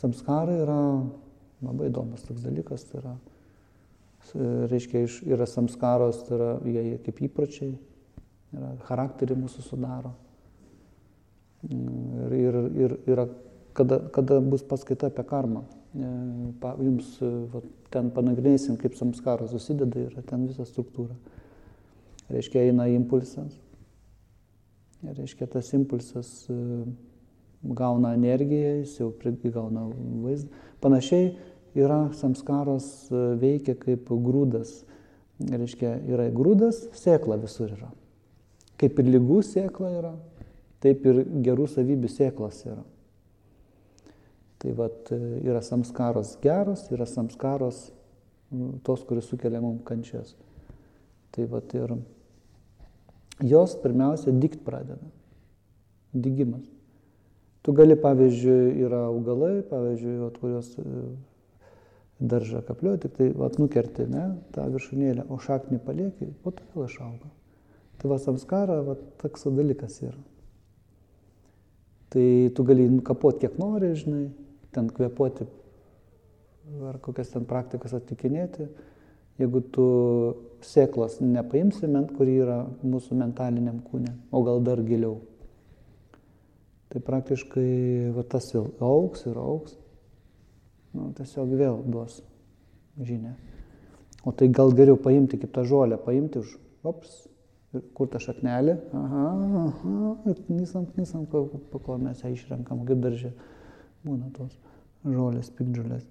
Samskarai yra labai įdomus toks dalykas, tai yra, reiškia, yra samskaros, tai yra jie kaip įpročiai, yra charakterį mūsų sudaro. Ir, ir, ir kada, kada bus paskaita apie karmą. E, jums va, ten panagrinėsim, kaip samskaras susideda, yra ten visa struktūra. Reiškia, eina impulsas. Reiškia, tas impulsas e, gauna energiją, jis jau gauna vaizdą. Panašiai yra samskaras e, veikia kaip grūdas. Reiškia, yra grūdas, sėkla visur yra. Kaip ir lygų sėkla yra, taip ir gerų savybių sėklas yra. Tai vad yra samskaros geros, yra samskaros tos, kuris sukelia mums kančias. Tai vad ir jos pirmiausia dikt pradeda. Digimas. Tu gali, pavyzdžiui, yra augalai, pavyzdžiui, vat, kurios e, daržą kaplioja, tik tai vat, nukerti ne, tą viršūnėlę, o šaknį palieki, po to vėl išauga. Tai va samskara, va, toks dalykas yra. Tai tu gali kapoti kiek nori, žinai, ten kvepuoti ar kokias ten praktikas atlikinėti. Jeigu tu sėklos nepaimsi, kuri yra mūsų mentaliniam kūne, o gal dar giliau, tai praktiškai va, tas vėl auks ir auks. Nu, tiesiog vėl duos žinę. O tai gal geriau paimti kaip tą žolę, paimti už, ops, kur ta šaknelė, aha, aha, ir knysam, knysam, po ko mes ją išrenkam, kaip daržė būna tos žolės, pikdžolės.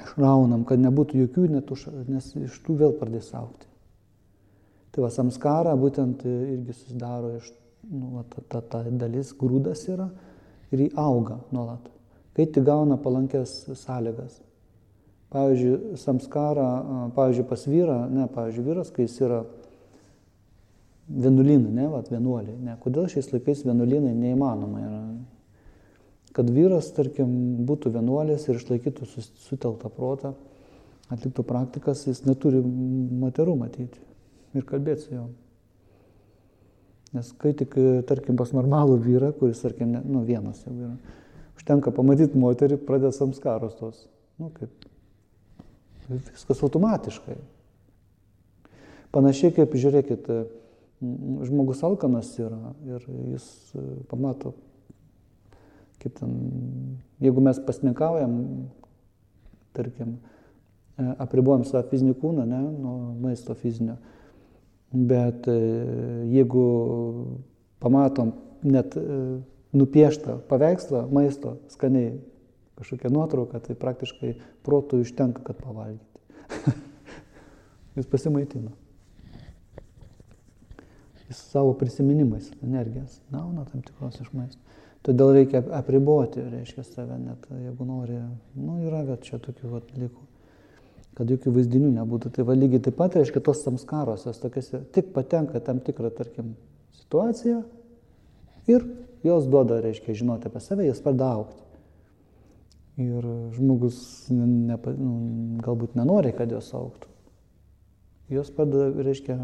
Išraunam, kad nebūtų jokių, netuš, nes iš tų vėl pradės aukti. Tai va, samskara būtent irgi susidaro iš, nu, va, ta, ta, ta dalis grūdas yra ir jį auga nuolat. Kai tik gauna palankės sąlygas. Pavyzdžiui, samskara, pavyzdžiui, pas vyrą, ne, pavyzdžiui, vyras, kai jis yra vienuolynai, ne, vat, vienuoliai, ne, kodėl šiais laikais vienuolynai neįmanoma yra. Kad vyras, tarkim, būtų vienuolis ir išlaikytų suteltą protą, atliktų praktikas, jis neturi moterų matyti ir kalbėti su juom. Nes kai tik, tarkim, pas normalų vyrą, kuris, tarkim, ne, nu, vienas jau yra, užtenka pamatyti moterį, pradės samskaros tos. Nu, kaip viskas automatiškai. Panašiai kaip, žiūrėkit, žmogus alkanas yra ir jis e, pamato, kaip ten, jeigu mes pasnikaujam, tarkim, e, apribuojam savo fizinį kūną, ne, nuo maisto fizinio, bet e, jeigu pamatom net nupieštą paveikslą maisto skaniai kažkokią nuotrauką, tai praktiškai protų užtenka, kad pavalgyti. Jis pasimaitino. Jis savo prisiminimais energijas gauna tam tikros iš maisto. Todėl reikia apriboti, reiškia, save net, jeigu nori, nu, yra, bet čia tokių vat, dalykų, kad jokių vaizdinių nebūtų. Tai va lygiai taip pat, reiškia, tos samskaros, jos tokias tik patenka tam tikrą, tarkim, situaciją ir jos duoda, reiškia, žinoti apie save, jas pradeda aukti. Ir žmogus ne, nu, galbūt nenori, kad jos auktų. Jos pradeda, reiškia,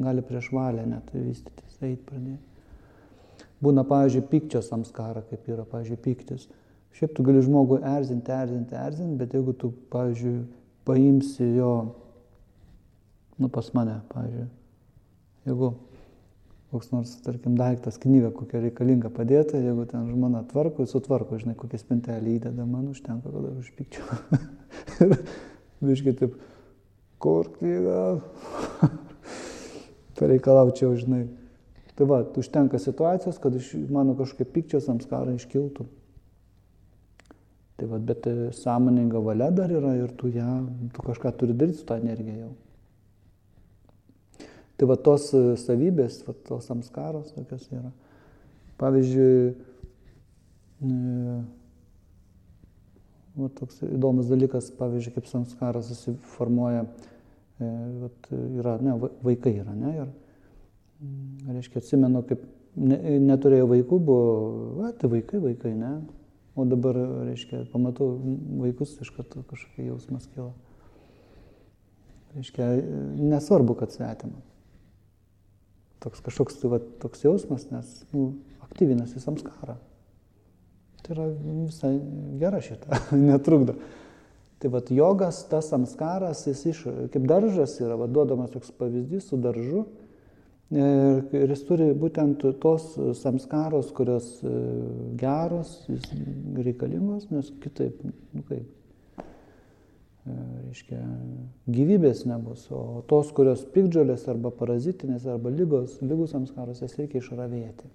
gali prieš valią net vystytis, eiti pradėti. Būna, pavyzdžiui, pykčio samskara, kaip yra, pavyzdžiui, pyktis. Šiaip tu gali žmogų erzinti, erzinti, erzinti, bet jeigu tu, pavyzdžiui, paimsi jo, nu pas mane, pavyzdžiui, jeigu koks nors, tarkim, daiktas, knyga kokia reikalinga padėta, jeigu ten žmona tvarko, sutvarko, žinai, kokią spintelį įdeda, man užtenka, kad aš užpykčiau. ir viškai taip, kur knyga? Pareikalaučiau, žinai. Tai va, užtenka situacijos, kad iš mano kažkokie pykčio samskarai iškiltų. Tai va, bet e, sąmoninga valia dar yra ir tu ją, tu kažką turi daryti su tą energiją jau. Tai va tos e, savybės, va tos samskaros tokios yra. Pavyzdžiui, e, va, toks įdomus dalykas, pavyzdžiui, kaip samskaras susiformuoja, e, va, yra, ne, vaikai yra, ne, ir, mm, reiškia, atsimenu, kaip ne, neturėjau vaikų, buvo, va, tai vaikai, vaikai, ne, o dabar, reiškia, pamatau vaikus, iš karto kažkokia jausmas kilo. Reiškia, nesvarbu, kad svetima toks kažkoks tai, va, toks jausmas, nes nu, aktyvinasi samskara. Tai yra visai gera šita, netrukdo. Tai vad jogas, tas samskaras, jis iš, kaip daržas yra, vaduodamas toks pavyzdys su daržu. Ir jis turi būtent tos samskaros, kurios e, geros, reikalingos, nes kitaip, nu kaip, reiškia, gyvybės nebus, o tos, kurios pikdžiolės arba parazitinės arba lygos, lygų samskaros, jas reikia išravėti,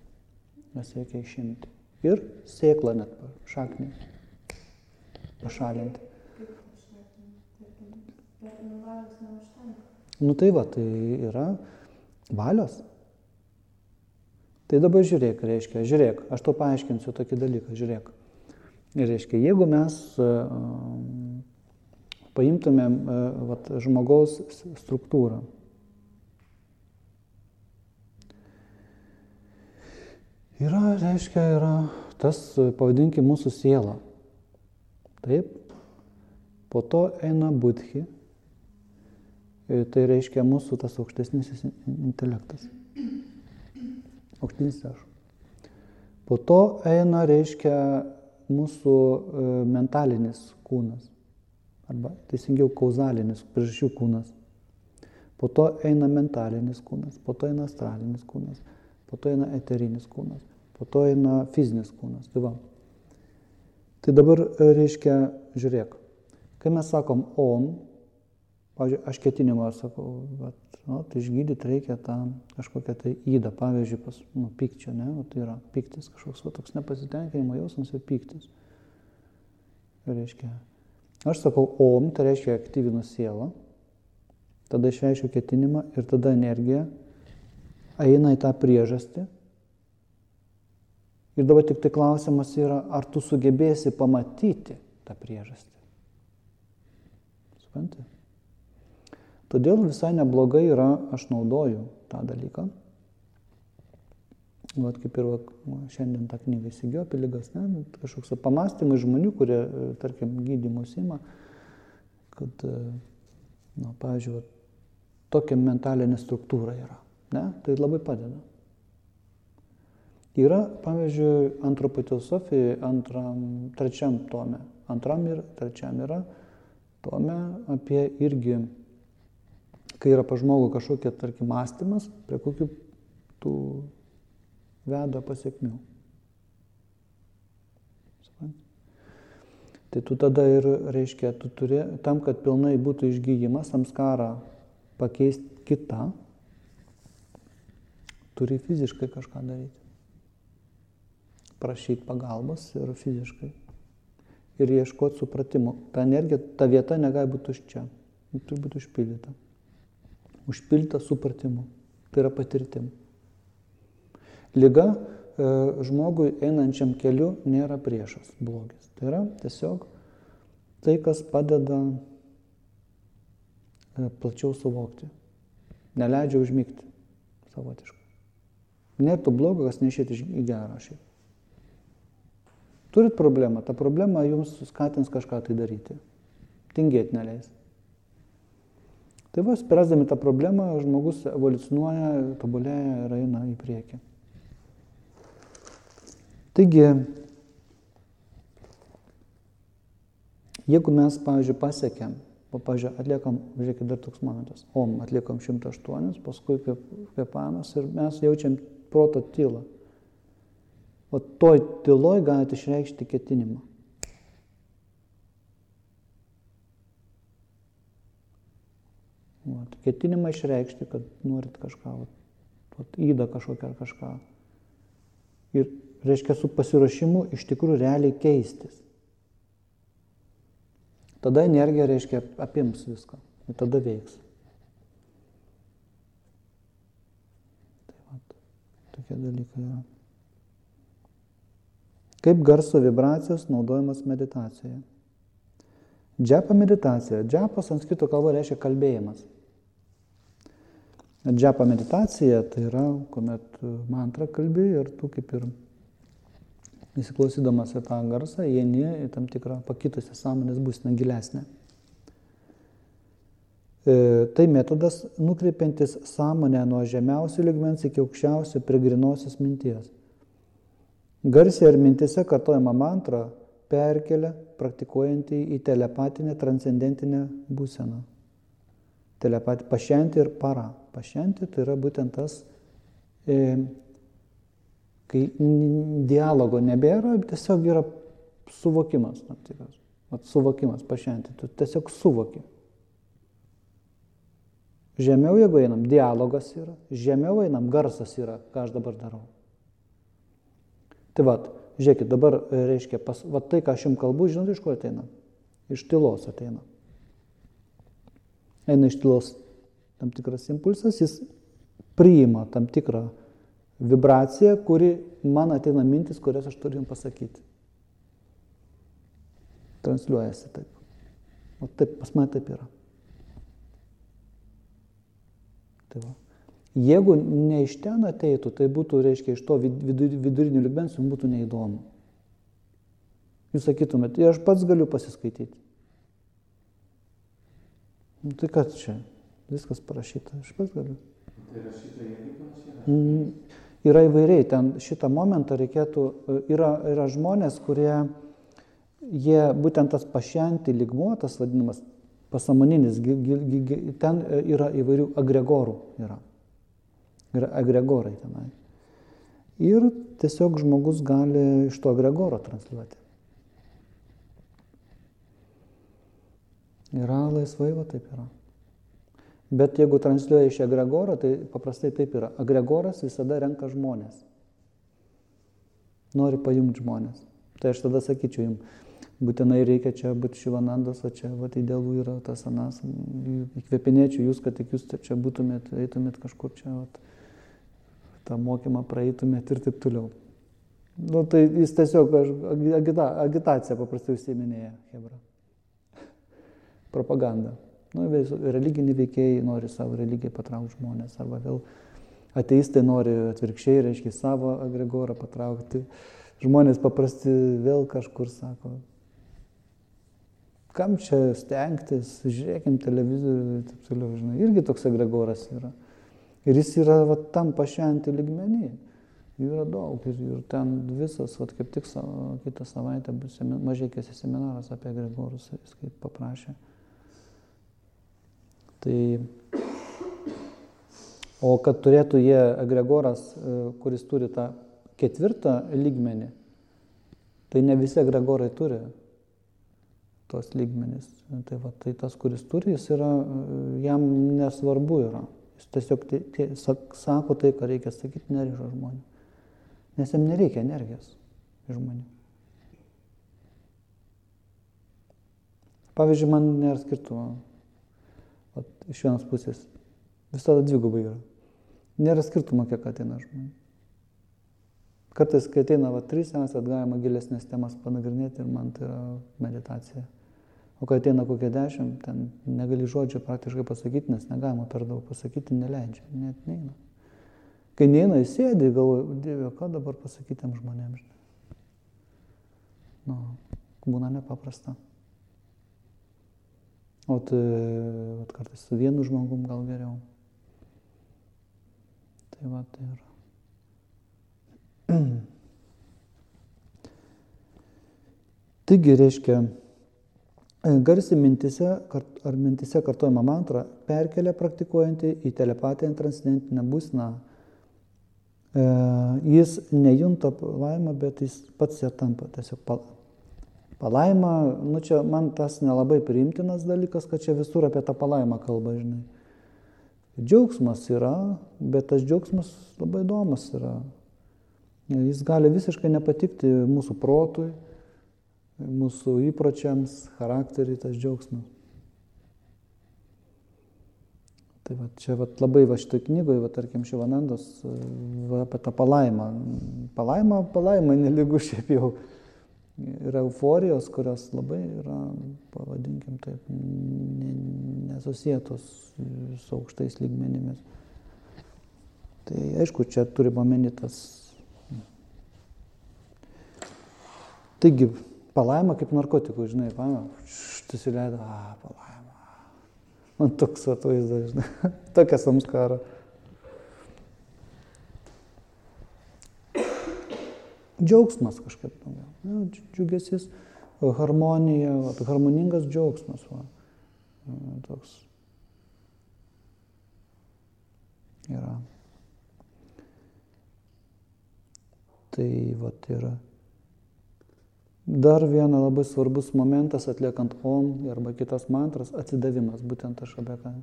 jas reikia išimti. Ir sėklą net šaknį pašalinti. Nu tai va, tai yra valios. Tai dabar žiūrėk, reiškia, žiūrėk, aš to paaiškinsiu tokį dalyką, žiūrėk. Ir reiškia, jeigu mes uh, paimtumėm e, vat, žmogaus struktūrą. Yra, reiškia, yra tas, pavadinkime, mūsų siela. Taip. Po to eina budhi. E, tai reiškia mūsų tas aukštesnis intelektas. Aukštinis aš. Po to eina, reiškia, mūsų e, mentalinis kūnas arba teisingiau kauzalinis priežasčių kūnas. Po to eina mentalinis kūnas, po to eina astralinis kūnas, po to eina eterinis kūnas, po to eina fizinis kūnas. Tai, va. tai dabar e, reiškia, žiūrėk, kai mes sakom om, pavyzdžiui, aš ketinimą sakau, bet, nu, tai išgydyti reikia tą kažkokią tai įdą, pavyzdžiui, pas, nu, pykčio, ne, o tai yra piktis, kažkoks va, toks nepasitenkinimo jausmas ir piktis. Reiškia, Aš sakau om, tai reiškia aktyvinu sielą, tada išreiškiu ketinimą ir tada energija eina į tą priežastį. Ir dabar tik tai klausimas yra, ar tu sugebėsi pamatyti tą priežastį. Suprantate? Todėl visai neblogai yra, aš naudoju tą dalyką, Vat kaip ir va, šiandien tą knygą įsigijo apie lygas, ne, nu, kažkoks pamastymai žmonių, kurie, e, tarkim, gydymus ima, kad, e, na, nu, pavyzdžiui, va, tokia mentalinė struktūra yra, ne, tai labai padeda. Yra, pavyzdžiui, antropotiosofijoje, antram, trečiam tome, antram ir trečiam yra tome apie irgi, kai yra pa žmogų kažkokia, tarkim, mąstymas, prie kokių tų veda pasiekmių. Tai tu tada ir, reiškia, tu turi, tam, kad pilnai būtų išgyjimas, samskarą pakeisti kitą, turi fiziškai kažką daryti. Prašyti pagalbos ir fiziškai. Ir ieškoti supratimo. Ta energija, ta vieta negali būti tuščia. Turi būti užpildyta. Užpildyta supratimu. Tai yra patirtim. Lyga e, žmogui einančiam keliu nėra priešas, blogis. Tai yra tiesiog tai, kas padeda e, plačiau suvokti. Neleidžia užmygti savotiškai. Nėra to blogo, kas neišėti į gerą šiaip. Turit problemą, ta problema jums skatins kažką tai daryti. Tingėti neleis. Tai va, spręsdami tą problemą, žmogus evoliucionuoja, tobulėja ir eina į priekį. Taigi, jeigu mes, pavyzdžiui, pasiekėm, pavyzdžiui, atliekam, žiūrėkit, dar toks momentas, om, atliekam 108, paskui kvepavimas ir mes jaučiam proto tylą. O toj tyloj galite išreikšti ketinimą. Vat, ketinimą išreikšti, kad norit kažką, vat, vat, įdą kažkokią ar kažką. Ir reiškia su pasiruošimu iš tikrųjų realiai keistis. Tada energija reiškia apims viską ir tada veiks. Tai vat, tokie dalykai yra. Kaip garso vibracijos naudojamas meditacijoje. Džepa meditacija. Džepa sanskritų kalba reiškia kalbėjimas. Džepa meditacija tai yra, kuomet mantra kalbi ir tu kaip ir įsiklausydamas į tą garsą, įeini į tam tikrą pakitusią sąmonės būsną gilesnę. E, tai metodas nukreipiantis sąmonę nuo žemiausių ligmens iki aukščiausių prie grinosios minties. Garsiai ar mintise kartojama mantra perkelia praktikuojantį į telepatinę transcendentinę būseną. Telepati, pašenti ir para. Pašenti tai yra būtent tas, e, kai dialogo nebėra, tiesiog yra suvokimas tam tikras. Vat suvokimas, pašenti, tu tiesiog suvoki. Žemiau, jeigu einam, dialogas yra, žemiau einam, garsas yra, ką aš dabar darau. Tai vad, žiūrėkit, dabar reiškia, pas, va tai, ką aš jums kalbu, žinot, iš ko ateina? Iš tylos ateina. Eina iš tylos tam tikras impulsas, jis priima tam tikrą vibraciją, kuri man ateina mintis, kurias aš turiu jums pasakyti. Transliuojasi taip. O taip, pas mane taip yra. Tai va. Jeigu ne iš ten ateitų, tai būtų, reiškia, iš to vidurinio ligmens jums būtų neįdomu. Jūs sakytumėte, aš pats galiu pasiskaityti. Nu, tai kad čia? Viskas parašyta, aš pats galiu. Tai rašyta irgi panašiai? Mm, yra įvairiai, ten šitą momentą reikėtų, yra, yra žmonės, kurie, jie būtent tas pašenti ligmuo, tas vadinamas pasamoninis, ten yra įvairių agregorų. Yra yra agregorai tenai. Ir tiesiog žmogus gali iš to agregoro transliuoti. Yra laisvai, va taip yra. Bet jeigu transliuoja iš agregoro, tai paprastai taip yra. Agregoras visada renka žmonės. Nori pajungti žmonės. Tai aš tada sakyčiau jums, būtinai reikia čia būti Šivanandas, o čia vat, idealų yra tas anas. Įkvėpinėčiau jūs, kad tik jūs čia būtumėt, eitumėt kažkur čia. Vat tą mokymą praeitumėt ir taip toliau. Nu, tai jis tiesiog agita, agitaciją paprastai užsiminėja Hebra. Propaganda. Nu, religiniai veikėjai nori savo religiją patraukti žmonės, arba vėl ateistai nori atvirkščiai, reiškia, savo agregorą patraukti. Žmonės paprasti vėl kažkur sako, kam čia stengtis, žiūrėkim televizorių ir taip toliau, žinai, irgi toks agregoras yra. Ir jis yra va, tam pašventi ligmenį. Jų yra daug ir, ten visas, va, kaip tik savo, kitą savaitę bus semin, mažėkėsi seminaras apie Gregorus, jis kaip paprašė. Tai, o kad turėtų jie Gregoras, e, kuris turi tą ketvirtą lygmenį, tai ne visi Gregorai turi tos lygmenys. Tai, va, tai tas, kuris turi, jis yra, e, jam nesvarbu yra. Jis tiesiog tai, tai, sako tai, ką reikia sakyti, nerižo žmonių. Nes jam nereikia energijos žmonių. Pavyzdžiui, man nėra skirtumo. Iš vienos pusės. Visada dvigubai yra. Nėra skirtumo, kiek ateina žmonių. Kartais, kai ateina va, trys esat, galima gilesnės temas panagrinėti ir man tai yra meditacija. O kai ateina kokie dešimt, ten negali žodžio praktiškai pasakyti, nes negalima per daug pasakyti, neleidžia, net neina. Kai neina, jis sėdi, galvoja, Dieve, ką dabar pasakyti tiem žmonėms. nu, būna nepaprasta. O tai, vat, kartais su vienu žmogum gal geriau. Tai va, tai yra. Taigi, reiškia, garsi mintise ar mintise kartojama mantra perkelia praktikuojantį į telepatiją transcendentinę būsną. Jis nejunta laimą, bet jis pats ją tampa tiesiog palaima. Nu čia man tas nelabai priimtinas dalykas, kad čia visur apie tą palaimą kalba, žinai. Džiaugsmas yra, bet tas džiaugsmas labai įdomus yra. Jis gali visiškai nepatikti mūsų protui, mūsų įpročiams, charakteriui tas džiaugsmas. Tai va, čia va, labai va šitoj knygoje, va, tarkim, Šivanandos va, apie tą palaimą. Palaima, palaima, neligu šiaip jau. Yra euforijos, kurios labai yra, pavadinkim taip, nesusietos su aukštais lygmenimis. Tai aišku, čia turime omeny tas Taigi, palaima kaip narkotikų, žinai, paima, štusileido, a, palaima. Man toks atvaizdas, žinai, tokia samskara. Džiaugsmas kažkaip, nu, džiugesis, harmonija, va, harmoningas džiaugsmas. Va. Toks yra. Tai va, yra. Dar vienas labai svarbus momentas atliekant om arba kitas mantras - atsidavimas, būtent aš apie ką.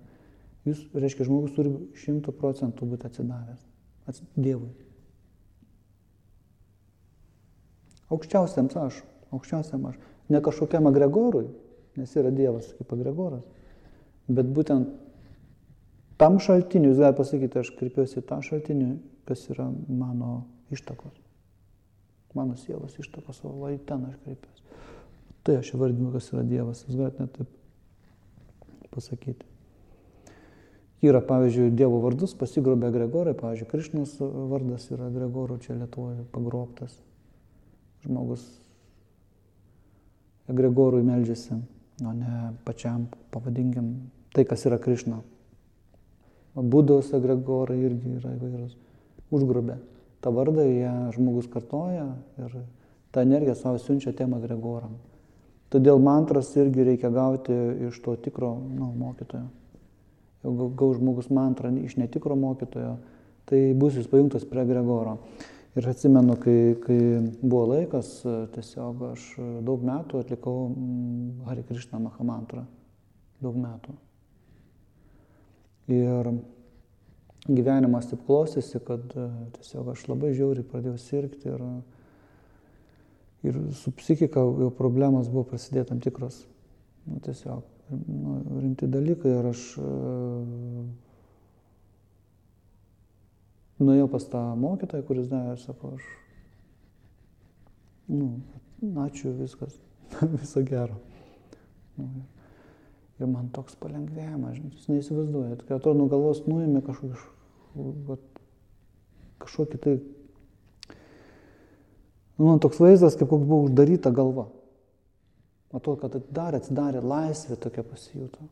Jūs, reiškia, žmogus turi šimtų procentų būti atsidavęs ats Dievui. Aukščiausiam aš, aukščiausiam aš. Ne kažkokiam agregorui, nes yra Dievas kaip agregoras, bet būtent tam šaltiniu, jūs galite pasakyti, aš kreipiuosi tą šaltinį, kas yra mano ištakos mano sielos ištakos, o va į ten aš kreipiuosi. Tai aš įvardinu, kas yra Dievas, jūs galite net taip pasakyti. Yra, pavyzdžiui, Dievo vardus pasigrobė Gregorai, pavyzdžiui, Krišnos vardas yra Gregorų čia Lietuvoje pagrobtas. Žmogus Gregorui meldžiasi, o ne pačiam, pavadinkim, tai, kas yra Krišna. Budos Gregorai irgi yra įvairūs. Užgrobė tą vardą ją žmogus kartoja ir tą energiją savo siunčia tiem agregoram. Todėl mantras irgi reikia gauti iš to tikro nu, mokytojo. Jeigu gaus žmogus mantrą iš netikro mokytojo, tai bus jis pajungtas prie agregoro. Ir atsimenu, kai, kai buvo laikas, tiesiog aš daug metų atlikau mm, Hari Krishna Mahamantrą. Daug metų. Ir gyvenimas taip klostėsi, kad e, tiesiog aš labai žiauriai pradėjau sirgti ir, ir su psichika jau problemos buvo prasidėję tam tikros, nu, tiesiog nu, rimti dalykai ir aš nuėjau pas tą mokytoją, kuris davė ir sako, aš, nu, ačiū viskas, viso gero. Nu, Ir man toks palengvėjimas, jūs neįsivaizduojat, kai atrodo, nuo galvos nuėmė kažkokį, kažkokį tai, nu, toks vaizdas, kaip koks buvo uždaryta galva. Matau, kad atidarė, atsidarė laisvė tokia pasijuto.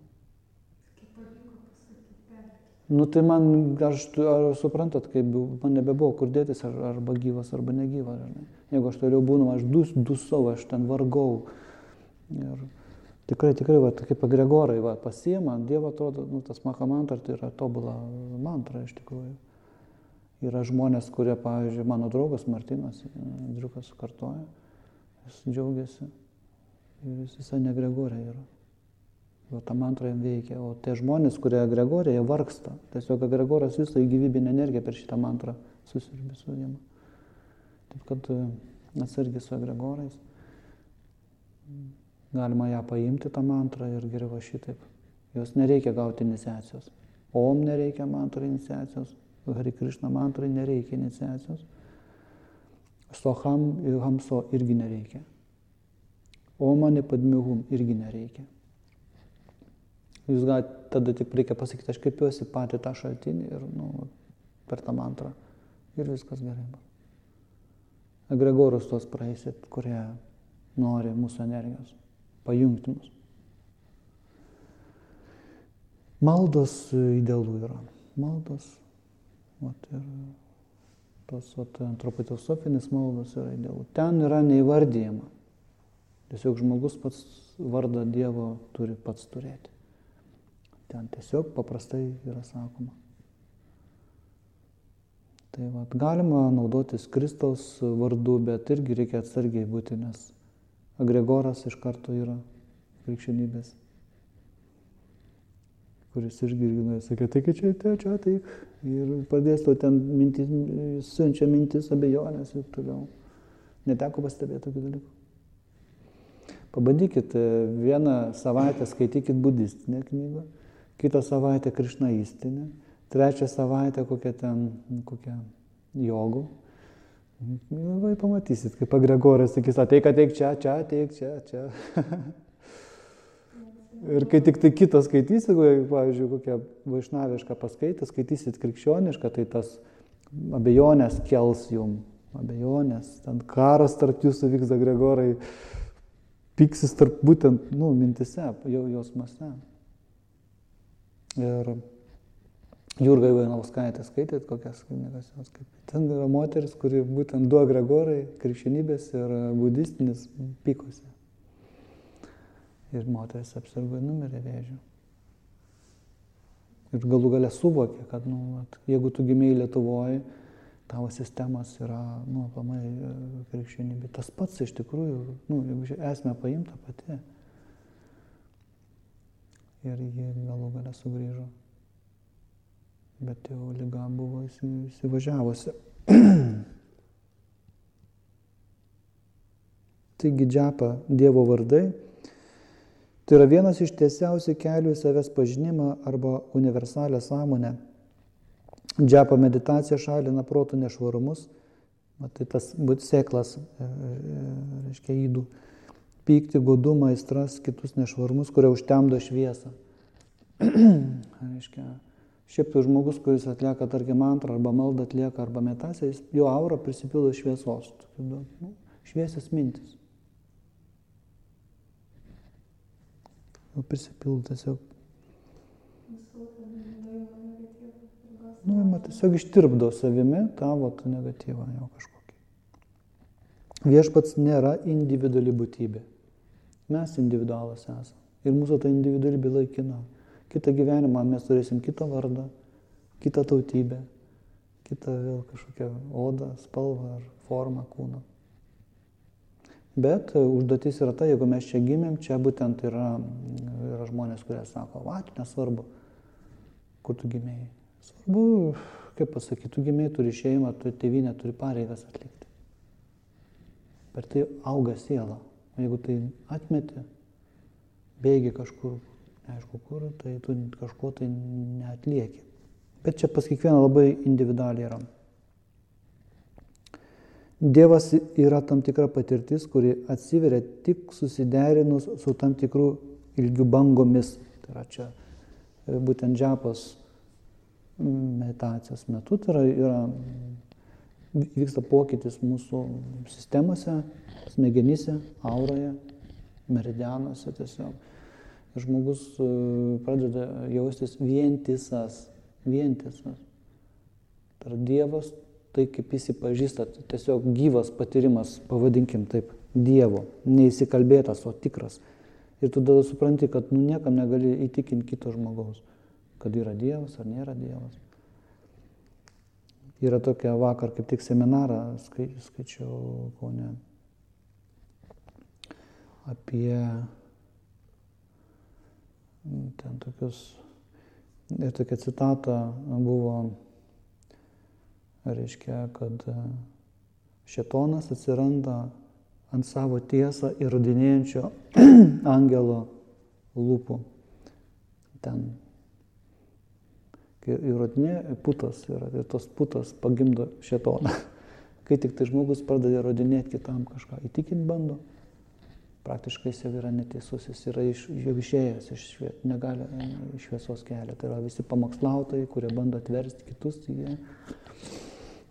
Nu tai man, aš, ar suprantat, kaip man nebebuvo kur dėtis, ar, arba gyvas, arba negyvas. Jeigu aš turėjau būnam, aš dus, dusau, aš ten vargau. Ir, Tikrai, tikrai, va, kaip agregorai, va, pasiema, Dievo atrodo, nu, tas mahamantra tai yra tobula mantra iš tikrųjų. Yra žmonės, kurie, pavyzdžiui, mano draugas Martinas, Driukas kartoja, jis džiaugiasi ir jis visai ne agregorė yra. O ta mantra jam veikia. O tie žmonės, kurie agregorė, jie vargsta. Tiesiog agregoras visą gyvybinę energiją per šitą mantrą susirbi su jiem. Taip kad atsargiai su agregorais. Galima ją paimti tą mantrą ir geriau šitaip. Jos nereikia gauti iniciacijos. Om nereikia mantrą iniciacijos. Hari Krishna mantrai nereikia iniciacijos. Soham ir Hamso irgi nereikia. Omani padmihum irgi nereikia. Jūs galite tada tik reikia pasakyti, aš kreipiuosi patį tą šaltinį ir nu, per tą mantrą. Ir viskas gerai bus. Agregorus tos praeisit, kurie nori mūsų energijos, pajungti mus. Maldos idealų yra. Maldos. Vat, ir tos vat, antropoteosofinis maldos yra idealų. Ten yra neįvardyjama. Tiesiog žmogus pats vardą Dievo turi pats turėti. Ten tiesiog paprastai yra sakoma. Tai vat, galima naudotis Kristaus vardu, bet irgi reikia atsargiai būti, nes agregoras iš karto yra krikščionybės kuris irgi irgi sakė, tai čia, tai čia, tai ir padės to ten mintis, siunčia mintis, abejonės ir toliau. Neteko pastebėti tokių dalykų. Pabandykit vieną savaitę skaitykit budistinę knygą, kitą savaitę krišnaistinę, trečią savaitę kokią ten, kokią jogų. Vai pamatysit, kaip agregoras sakys, ateik, ateik čia, čia, ateik čia, čia. Ir kai tik tai kitas skaitysit, pavyzdžiui, kokią vaišnavišką paskaitę, skaitysit krikščionišką, tai tas abejonės kels jum, abejonės, ten karas tarp jūsų vyks agregorai, piksis tarp būtent, nu, mintise, jau mąste. Ir Jurga Ivainauskaitė skaitėt kokias knygas jos kaip. Ten yra moteris, kuri būtent du agregorai, krikščionybės ir budistinis, pykosi ir moteris apsirgo ir numirė vėžiu. Ir galų galę suvokė, kad, nu, at, jeigu tu gimėjai Lietuvoje, tavo sistemas yra, nu, aplamai e, krikščionybė. Tas pats iš tikrųjų, nu, jeigu esmė paimta pati. Ir jie galų galę sugrįžo. Bet jau lyga buvo įsivažiavusi. Taigi džiapa Dievo vardai Tai yra vienas iš tiesiausių kelių į savęs pažinimą arba universalią sąmonę. Džiapo meditacija šalina protų nešvarumus, tai tas būt sėklas, e, e, pykti, godumą, aistras, kitus nešvarumus, kurie užtemdo šviesą. reiškia, šiaip tai žmogus, kuris atlieka, tarkim, antrą arba maldą atlieka arba meditaciją, jo aura prisipildo šviesos, nu, šviesios mintis. nu, prisipildo tiesiog. Nuima tiesiog ištirpdo savimi tavo negatyvą jau kažkokį. Viešpats nėra individuali būtybė. Mes individualas esame. Ir mūsų ta individualybė laikina. Kitą gyvenimą mes turėsim kitą vardą, kitą tautybę, kitą vėl kažkokią odą, spalvą ar formą kūno. Bet e, užduotis yra ta, jeigu mes čia gimėm, čia būtent yra, yra žmonės, kurie sako, va, nesvarbu, kur tu gimėjai. Svarbu, kaip pasakyti, tu gimėjai, turi šeimą, tu tėvynę, turi pareigas atlikti. Per tai auga siela. O jeigu tai atmeti, bėgi kažkur, neaišku kur, tai tu kažko tai neatlieki. Bet čia pas kiekvieną labai individualiai yra. Dievas yra tam tikra patirtis, kuri atsiveria tik susiderinus su tam tikrų ilgių bangomis. Tai yra čia e, būtent džiapos meditacijos metu, tai yra, yra vyksta pokytis mūsų sistemose, smegenyse, auroje, meridianuose tiesiog. Ir žmogus e, pradeda jaustis vientisas, vientisas. Yra Dievas tai, kaip įsipažįsta, tiesiog gyvas patyrimas, pavadinkim taip, Dievo, neįsikalbėtas, o tikras. Ir tu tada supranti, kad nu, niekam negali įtikinti kito žmogaus, kad yra Dievas ar nėra Dievas. Yra tokia vakar kaip tik seminarą skai, skaičiau Kaune apie ten tokius, ir tokia citata buvo reiškia, kad e, šetonas atsiranda ant savo tiesą įrodinėjančio angelo lūpų. Ten. Įrodinė putas yra ir tos putas pagimdo šetoną. Kai tik tai žmogus pradeda įrodinėti kitam kažką, įtikinti bando, praktiškai jis jau yra neteisus, jis yra iš, jau išėjęs iš šviet, negali šviesos kelio. Tai yra visi pamokslautojai, kurie bando atversti kitus, jie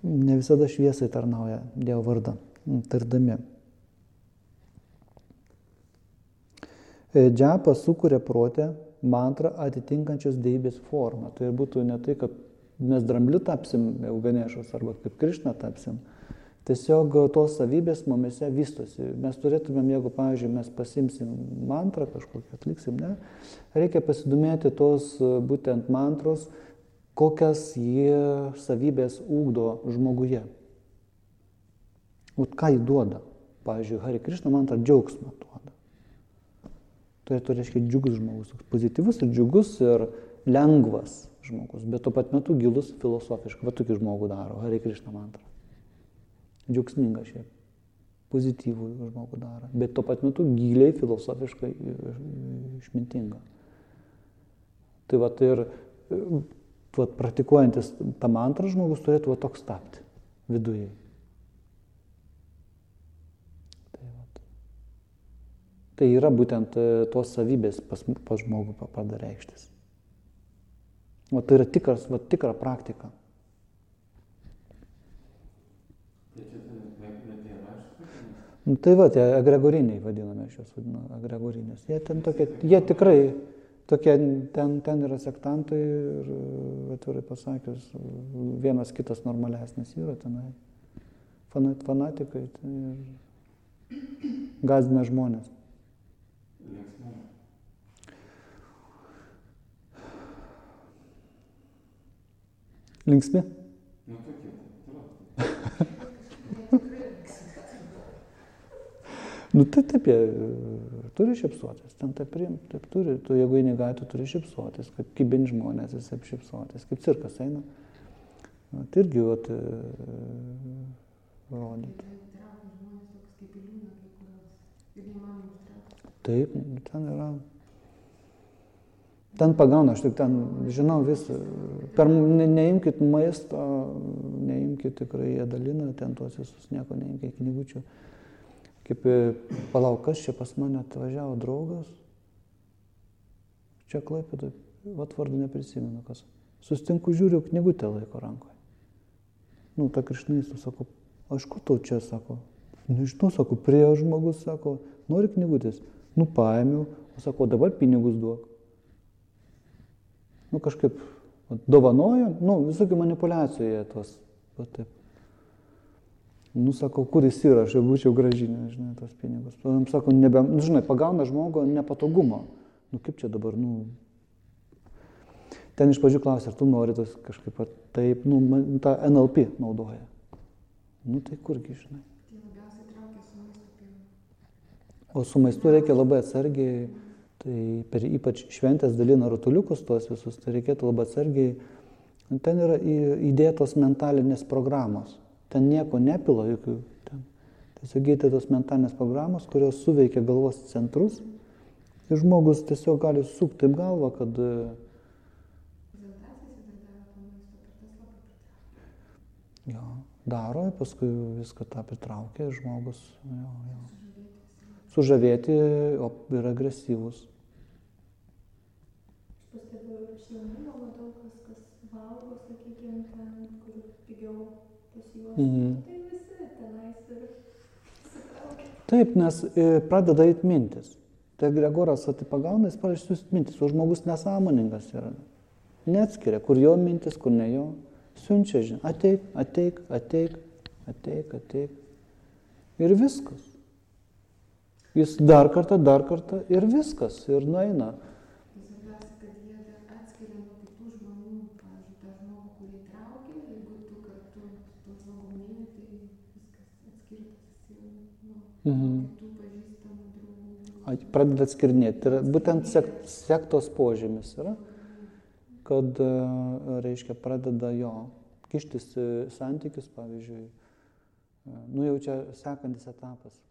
ne visada šviesai tarnauja Dievo vardą, tardami. E, Džiapas sukuria protę mantrą atitinkančios deivės formą. Tai būtų ne tai, kad mes drambliu tapsim, jau ganešus, arba kaip Krišna tapsim. Tiesiog tos savybės mumise vystosi. Mes turėtumėm, jeigu, pavyzdžiui, mes pasimsim mantrą kažkokią, atliksim, ne, reikia pasidomėti tos būtent mantros, kokias jie savybės ūkdo žmoguje. Vat ką jį duoda. Pavyzdžiui, Hari Krišna mantra džiaugsmą duoda. Tai tai reiškia džiugus žmogus, pozityvus ir džiugus ir lengvas žmogus, bet tuo pat metu gilus filosofiškai. Va tokį žmogų daro, Hari Krišna mantra. Džiaugsminga šiaip. Pozityvų žmogų daro, bet tuo pat metu giliai filosofiškai išmintinga. Tai va ir vat, praktikuojantis tą mantrą žmogus turėtų va, toks tapti viduje. Tai, vat. Tai yra būtent e, tos savybės pas, pas žmogų pradeda reikštis. O tai yra tikras, va, tikra praktika. Nu, tai va, tie agregoriniai vadiname, aš juos vadinu agregorinės. Jie ten tokie, jie tikrai tokie, ten, ten yra sektantai ir atvirai pasakius, vienas kitas normalesnis yra tenai. Fanat, fanatikai tai ir gazdina žmonės. Linksmai. Linksmi? Nu tokie, tai Nu tai taip, jie e, turi šipsuotis, ten taip priimti, taip turi, tu jeigu eini gatvi, turi šipsuotis, kaip kibin žmonės, jis taip šipsuotis, kaip cirkas eina. Na, Tai irgi, vat, e, rodyti. Ir neįmanoma. Taip, ten yra. Ten pagauna, aš tik ten žinau visą. Per, ne, neimkite maisto, neimkite tikrai ėdaliną, ten tuos visus nieko neimkite knygučių. Kaip, e, palauk, kas čia pas mane atvažiavo draugas. Čia klaipėdai, vat vardu neprisimenu kas. Sustinku, žiūriu, knygutę laiko rankoje. Nu, ta krišnaistų, sako, aš kur tau čia, sako. Nežinau, sako, prie žmogus, sako, nori knygutės. Nu, paėmiau, sako, dabar pinigus duok. Nu, kažkaip vat, dovanojo, nu, visokių manipulacijų jie tos, va taip. Nu, sako, kur jis yra, aš jau būčiau gražinęs, žinai, tos pinigus. Jam sako, nebe, nu, žinai, pagauna žmogų nepatogumo. Nu, kaip čia dabar, nu. Ten iš pradžių klausė, ar tu nori tas kažkaip ar taip, nu, man- tą NLP naudoja. Nu, tai kurgi, žinai. Tai labiausiai traukia su maisto pienu. O su maistu reikia labai atsargiai, tai per ypač šventės dalina rutuliukus tuos visus, tai reikėtų labai atsargiai. Ten yra įdėtos mentalinės programos. Ten nieko nepila, jokių ten. Tiesiog įdėtos mentalinės programos, kurios suveikia galvos centrus. Ir žmogus tiesiog gali sukti taip galvą, kad e, jo, daro, paskui viską tą pritraukia žmogus jo, jo. Sužavėti o, ir agresyvus. Mhm. Tai. Taip, nes e, pradeda eiti mintis. Tai Gregoras ati pagauna, jis siūsti mintis, o žmogus nesąmoningas yra. Neatskiria, kur jo mintis, kur ne jo. Siunčia, žinai, ateik, ateik, ateik, ateik, ateik. Ir viskas. Jis dar kartą, dar kartą ir viskas. Ir nueina. Mhm. Pradeda atskirinėti. Tai yra būtent sek, sektos požymis yra, kad, e, reiškia, pradeda jo kištis santykius, pavyzdžiui, e, nu jau čia sekantis etapas.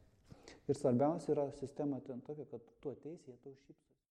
Ir svarbiausia yra sistema ten tokia, kad tu ateisi, jie tau šypsosi.